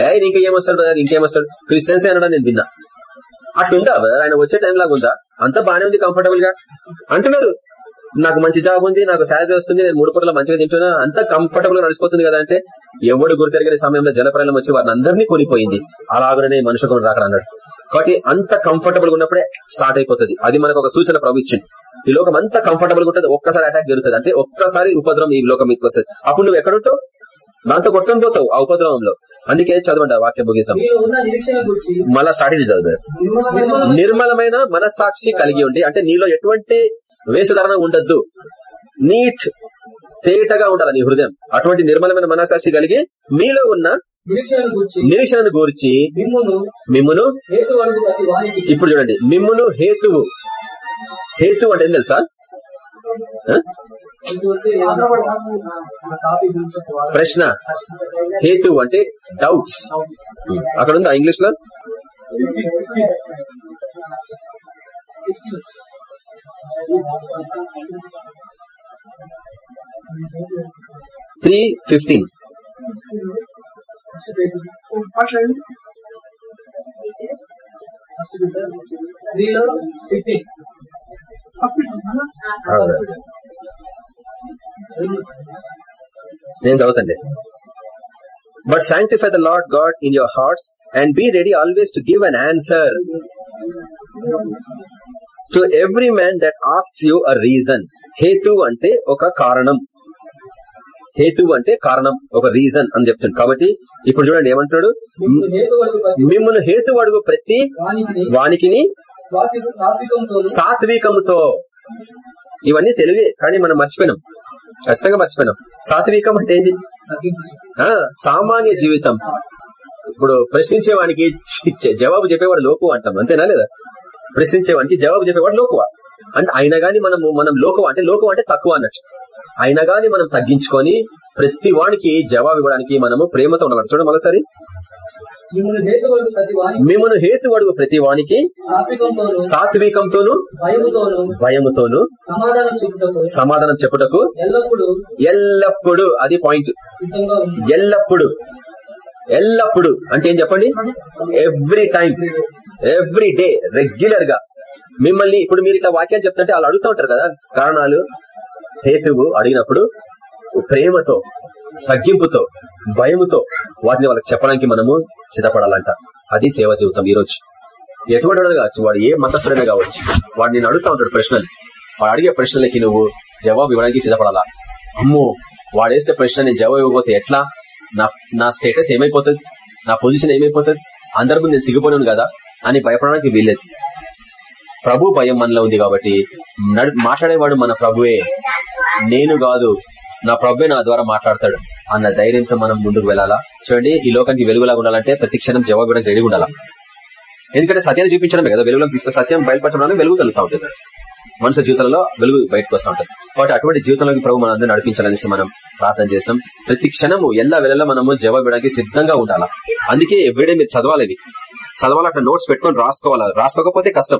ఏ ఇంకా బ్రదర్? ఇంకేమొస్తాడు? క్రిస్టియన్స్ అనడా నేను విన్నా. అట్లుందా ఆయన వచ్చే టైం లాగా ఉందా? అంత బానే ఉంది కంఫర్టబుల్గా. అంటున్నారు నాకు మంచి జాబ్ ఉంది నాకు శాలరీ వస్తుంది నేను మూడు పూటల మంచిగా తింటున్నా అంత కంఫర్టబుల్గా నడిచిపోతుంది కదా అంటే ఎవడు గురి సమయంలో జలప్రలయం వచ్చి వారిని అందరినీ కొనిపోయింది అలాగనే మనుషు కూడా రాకడ అన్నాడు. కాబట్టి అంత కంఫర్టబుల్గా ఉన్నప్పుడే స్టార్ట్ అయిపోతుంది. అది మనకు ఒక సూచన ప్రభుత్వం ఈ లోకం అంత కంఫర్టబుల్గా ఉంటుంది ఒక్కసారి అటాక్ జరుగుతుంది. అంటే ఒక్కసారి ఉపద్రవం ఈ లోకం మీదకి వస్తుంది. అప్పుడు నువ్వు ఎక్కడుంటావు దాంతో కొట్టుకొని పోతావు ఆ ఉపద్రవంలో. అందుకే చదవండి ఆ వాక్యం ముగిస్తాం మళ్ళా స్టార్టింగ్ చదివారు నిర్మలమైన మనస్సాక్షి కలిగి ఉండి అంటే నీలో ఎటువంటి వేషధారణ ఉండద్దు. నీట్ తేటగా ఉండాలి నీ హృదయం. అటువంటి నిర్మలమైన మనస్సాక్షి కలిగి మీలో ఉన్న నిరీక్షణను గూర్చి మిమ్మును ఇప్పుడు చూడండి మిమ్మును హేతువు. హేతు అంటే ఏం తెలుసా? ప్రశ్న. హేతు అంటే డౌట్స్ అక్కడ ఉందా ఇంగ్లీష్లో త్రీ ఫిఫ్టీన్. త్రీలో ఫిఫ్టీన్. నేను చదువుతండి but sanctify the Lord God in your hearts and be ready always to give an answer to every man that asks you a reason హేతు అంటే ఒక కారణం. హేతు అంటే కారణం ఒక రీజన్ అని చెప్తుంది. కాబట్టి ఇప్పుడు చూడండి ఏమంటాడు మిమ్మల్ని హేతు అడుగు ప్రతి వానికి వానికిని సాత్వికంతో సాత్వికముతో. ఇవన్నీ తెలివే కానీ మనం మర్చిపోయినాం. ఖచ్చితంగా మర్చిపోయినాం. సాత్వికం అంటే ఏంది? ఆ సామాన్య జీవితం. ఇప్పుడు ప్రశ్నించేవానికి జవాబు చెప్పేవాడు లోకు అంటాం అంతేనా లేదా? ప్రశ్నించేవానికి జవాబు చెప్పేవాడు లోకువ? అంటే అయినా గాని మనము మనం లోకువ అంటే లోకువ అంటే తక్కువ అన్నట్టు. అయినా గాని మనం తగ్గించుకొని ప్రతి వానికి జవాబు ఇవ్వడానికి మనము ప్రేమతో ఉండాలి చూడండి మరోసారి. మిమ్మల్ని హేతు అడుగు ప్రతి వానికి సాత్వికంతోను భయముతోను సమాధానం చెప్పుటకు ఎల్లప్పుడూ ఎల్లప్పుడూ అది పాయింట్. ఎల్లప్పుడు ఎల్లప్పుడు అంటే ఏం చెప్పండి? ఎవ్రీ టైం ఎవ్రీ డే రెగ్యులర్గా మిమ్మల్ని ఇప్పుడు మీరు ఇట్లా వాక్యాలు చెప్తుంటే వాళ్ళు అడుగుతూ ఉంటారు కదా కారణాలు హేతువు అడిగినప్పుడు ప్రేమతో తగ్గింపుతో భయముతో వాటిని వాళ్ళకి చెప్పడానికి మనము సిద్ధపడాలంట. అది సేవ జీవితం ఈ రోజు ఎటువంటి కావచ్చు వాడు ఏ మతస్థుడైనా కావచ్చు వాడు నేను అడుగుతా ఉంటాడు ప్రశ్నలు. వాడు అడిగే ప్రశ్నలకి నువ్వు జవాబు ఇవ్వడానికి సిద్ధపడాలా? అమ్మో వాడేస్తే ప్రశ్న నేను జవాబు ఇవ్వకపోతే ఎట్లా? నా నా స్టేటస్ ఏమైపోతుంది? నా పొజిషన్ ఏమైపోతుంది? అందరి ముందు నేను సిగ్గిపోయాను కదా అని భయపడడానికి వీల్లేదు. ప్రభు భయం మనలో ఉంది కాబట్టి నడు- మాట్లాడేవాడు మన ప్రభువే. నేను కాదు నా ప్రభువే నా ద్వారా మాట్లాడతాడు అన్న ధైర్యంతో మనం ముందుకు వెళ్ళాలా? చూడండి ఈ లోకానికి వెలుగులాగా ఉండాలంటే ప్రతి క్షణం జవాబు ఇవ్వడానికి ఉండాలా? ఎందుకంటే సత్యాన్ని చూపించడమే కదా వెలుగులో తీసుకుని సత్యం బయలుపరచడం వెలుగు కలుగుతూ ఉంటుంది. మనుషుల జీవితంలో వెలుగు బయటకు వస్తూ ఉంటుంది. కాబట్టి అటువంటి జీవితంలోకి ప్రభు మన అందరూ నడిపించాలనేసి మనం ప్రార్థన చేస్తాం. ప్రతి క్షణము ఎల్లా వేళలా మనము జవాబు ఇవ్వడానికి సిద్ధంగా ఉండాలా? అందుకే ఎవ్రీడే మీరు చదవాలి ఇవి. చదవాలి అట్లా నోట్స్ పెట్టుకొని రాసుకోవాలా? రాసుకోకపోతే కష్టం.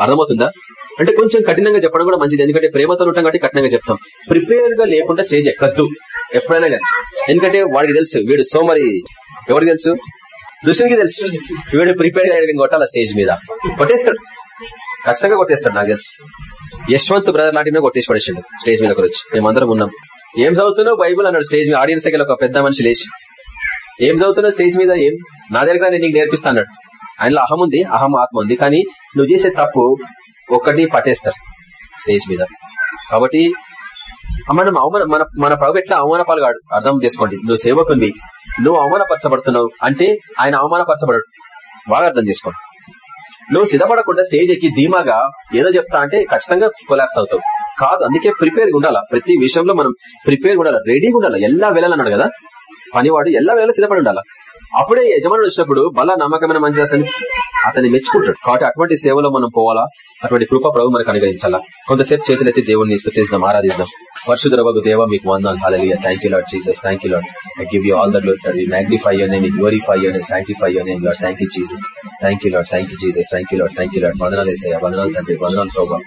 అర్థమవుతుందా? అంటే కొంచెం కఠినంగా చెప్పడం కూడా మంచిది. ఎందుకంటే ప్రేమతో ఉంటాం కాబట్టి కఠినంగా చెప్తాం. ప్రిపేర్గా లేకుండా స్టేజ్ ఎక్కద్దు. ఎప్పుడైనా కానీ. ఎందుకంటే వాడికి తెలుసు వీడు సోమరి ఎవరికి తెలుసు? దుష్టునికి తెలుసు. వీడు ప్రిపేర్గా కొట్టాలి కొట్టాల స్టేజ్ మీద. కొట్టేస్తాడు. ఖచ్చితంగా కొట్టేస్తాడు నాకు తెలుసు. యశ్వంత్ బ్రదర్ లాంటి కొట్టేసి పడేసాడు స్టేజ్ మీద వచ్చి మేమందరం ఉన్నాం. ఏం చదువుతున్నావు? బైబుల్ అన్నాడు. స్టేజ్ మీద ఆడియన్స్ దగ్గర ఒక పెద్ద మనిషి లేచి. ఏం చదువుతున్నావు స్టేజ్ మీద? ఏం? నా దగ్గర నేను నీకు నేర్పిస్తా అన్నాడు. ఆయనలో అహం ఉంది అహం ఆత్మ ఉంది. కానీ నువ్వు చేసే తప్పు ఒక్కటి పట్టేస్తారు స్టేజ్ మీద. కాబట్టి మనం అవమాన మన మన ప్రభు ఎట్లా అవమానపాలు అర్థం చేసుకోండి. నువ్వు సేవకుంది నువ్వు అవమానపరచబడుతున్నావు అంటే ఆయన అవమానపరచబడడు. బాగా అర్థం చేసుకోండి. నువ్వు సిద్ధపడకుండా స్టేజ్ ఎక్కి ధీమాగా ఏదో చెప్తా అంటే ఖచ్చితంగా కొలాప్స్ అవుతావు. కాదు అందుకే ప్రిపేర్ ఉండాలా? ప్రతి విషయంలో మనం ప్రిపేర్ ఉండాలి? రెడీగా ఉండాలి? ఎలా వెళ్ళాలన్నాడు కదా? పనివాడు ఎలా వెళ్ళాలి సిద్ధపడి ఉండాలా? అప్పుడే యజమానుడు వచ్చినప్పుడు బల నమ్మకమైన మంచి చేస్తాను అతన్ని మెచ్చుకుంటాడు. కాబట్టి అటువంటి సేవలో మనం పోవాలా? అటువంటి కృప ప్రభు మనకు అనుగ్రహించాలా? కొంతసేపు చేతులైతే దేవుడిని స్థుతిస్తాం ఆరాధిస్తాం. పరిశుద్ధ దేవ మీకు వందాలు hallelujah thank you Lord Jesus thank you Lord I give you all the Lord we magnify your name glorify your name sanctify your name Lord thank you Jesus thank you Lord thank you Jesus thank you Lord thank you Lord thank you వందనాలు తండ్రి వందనాలు ప్రభావ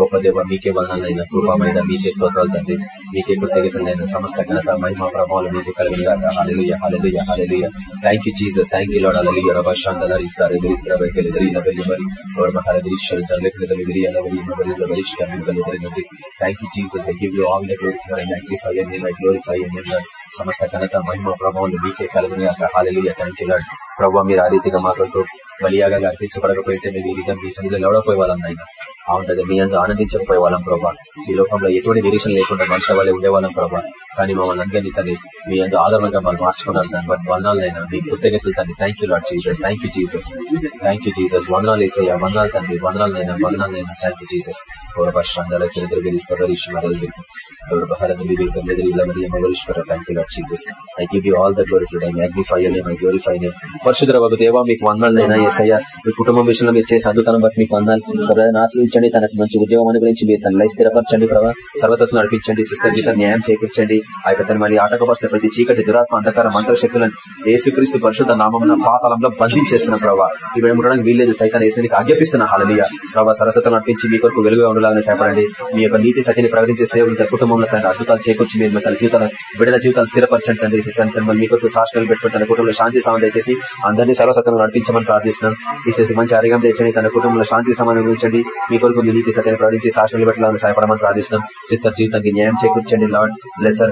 గొప్ప దేవ మీకే వందనాలైన కృపమైన మీకే స్తోత్రాలు తండ్రి. మీకే కృతజ్ఞతలైన సమస్త ఘనత మహిమ ప్రభావాలు మీకు కలిగిన హాలెలుయ హాలెలుయ hallelujah thank you Jesus thank you Lord అలలియ రబ శాంతలారి ఇస్తారు ఎదిరిస్తారు ఎదిరి మరి గౌరవ thank you Jesus I give you all the glory I magnify సమస్త ఘనత మహిమ ప్రభావం మీకే కలిగిన హాలెలుయ థ్యాంక్ యూ లాడ్ ప్రభావ మీరు ఆ రీతిగా మాట్లాడుతూ బలియాగా అర్పించబడకపోతే మేము ఈ విధంగా మీ సన్నిధిలో ఎవడపోయే వాళ్ళం నాయన. అవును కదా మీ అందరూ ఆనందించకపోయే వాళ్ళం ప్రభా ఈ లోకంలో ఎటువంటి నిరీక్షణ లేకుండా మనుషుల వాళ్ళే ఉండేవాళ్ళం ప్రభావ కానీ మమ్మల్ని అందరినీ తండ్రి మీ అందరూ ఆధారంగా మనం మార్చుకున్నారు. బట్ బట్టి వందనాలైనా. మీ కృతజ్ఞతలు తండ్రి thank you Lord Jesus thank you Jesus thank you Jesus వందనాలు వేసయ్యా వందనాలు తండ్రి. వందనాలైనా వందనాలైనా థ్యాంక్ యూ జీసస్ గౌరవ చరిత్ర ఐ యూ ఆల్ ద దేవా మీకు ఎస్ఐయా మీ కుటుంబం విషయంలో మీరు చేసే అద్భుతాలను బట్టి మీకు వందాలు ప్రభావం ఆశ్రయించండి. తనకు మంచి ఉద్యోగం అనుగ్రహించి మీరు తన లైఫ్ స్థిరపరచండి ప్రభావ సర్వసత్వం నడిపించండి సిస్టర్ న్యాయం చేకూర్చండి. ఆ యొక్క తన మరి ఆటకపరిచిన ప్రతి చీకటి దురాత్మ అంధకార మంత్ర శక్తులను ఏసుక్రీస్తు పరిశుద్ధ నామం పాతాళంలో బంధించేస్తున్న ప్రభావ ఇవి ఉండడానికి వీల్లేదు. సైతాన్ని వేసిన ఆజ్ఞాపిస్తున్న. హాలనీయ ప్రభావ సరస్వతం నడిపించి మీ కొరకు వెలుగుగా ఉండాలని సేపడండి మీ యొక్క నీతి సత్యని ప్రకటించే సేవలు కుటుంబంలో తన అద్భుతాలు చేకూర్చి మీరు తన జీవితాలు బిడ్డల జీవితాలు స్థిరపరచండి తండ్రి. తన మీ కొరకు సాక్షులు పెట్టుకుని కుటుంబంలో శాంతి సమాధానం దయచేసి అందరినీ సర్వసత్వం నడిపించమని ప్రార్థిస్తున్నాం. విశేష మంచి ఆరోగ్యం తెచ్చండి తన కుటుంబంలో శాంతి సమాధానం గురించండి. మీ కొరకు మీ నీతి సత్యాన్ని ప్రకటించి సాక్షులు పెట్టాలని సహాయపడమని ప్రార్థిస్తున్నాం. సిస్టర్ జీవితానికి న్యాయం చేకూర్చండి లార్డ్. లెసర్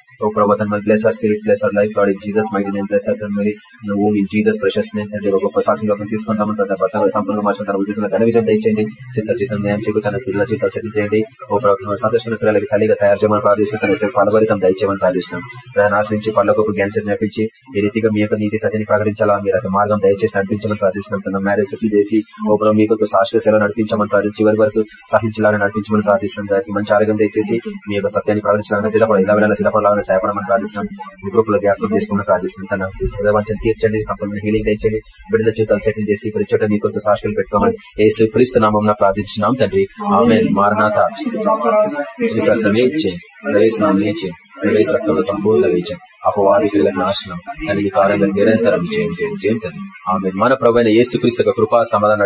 ఓ ప్రభా తన bless our spirit bless our life Lord Jesus mighty నేను బ్లెస్ అవుతాను మరి నువ్వు ఈ జీసస్ ప్రెషస్ నేను గొప్ప సాక్షిలో తీసుకుంటాము. తన భర్త సంపూర్ణ మార్చడం తన ఉద్దేశంలో ఘన విజయం దయచేయండి. సిస్టర్ జీతం న్యాయం చేకు తన పిల్లల జీవితాలు సెటిల్ చేయండి. ఓ ప్రభావ సంతోషమైన పిల్లలకి తల్లిగా తయారు చేయమని ప్రార్థిస్తున్నాం. ఫలభరితం దయచేయమని ప్రార్థిస్తున్నాం. ప్రధాన ఆశ్రయించి పళ్ళ గొప్ప జ్ఞానం నడిపించి ఈ రీతిగా మీ యొక్క నీతి సత్యని ప్రకటించాలా? మీరు అక్కడ మార్గం దయచేసి నడిపించమని ప్రార్థిస్తున్నాం. తన మ్యారేజ్ సెటిల్ చేసి ఓ ప్రభావ మీకు సాక్షిక సేవ నడిపించమని ప్రార్థించి చివరి వరకు సహించాలని నడిపించమని ప్రార్థిస్తున్నాం. దానికి మంచి ఆరోగ్యం దయచేసి మీ యొక్క సత్యాన్ని ప్రకటించాలని సిద్ధపడ ఇలా వెళ్ళాలి సిద్ధపడాలని సహాయపడమని ప్రార్థిస్తున్నాం. మీ గ్రూపులో జ్ఞాపకం చేసుకుని ప్రార్థిస్తున్నాం. తన హృదయవంచం తీర్చండి సంపూర్ణ హీలింగ్ తెచ్చండి బిడ్డల జీవితాలు సెటిల్ చేసి ప్రతి చోట మీ కొరకు సాక్షులు పెట్టుకోమని ఏసు క్రీస్తు నామం ప్రార్థించినాం తండ్రి. ఆమె మారనాథ ప్రవేశ రక్తంలో సంపూర్ణ వేచం అపవాది పిల్లల నాశనం దానికి కారణంగా నిరంతరం జయం జయం జయం తండ్రి. ఆమె మన ప్రభైన ఏసుక్రీస్తు కృపా సమాధానం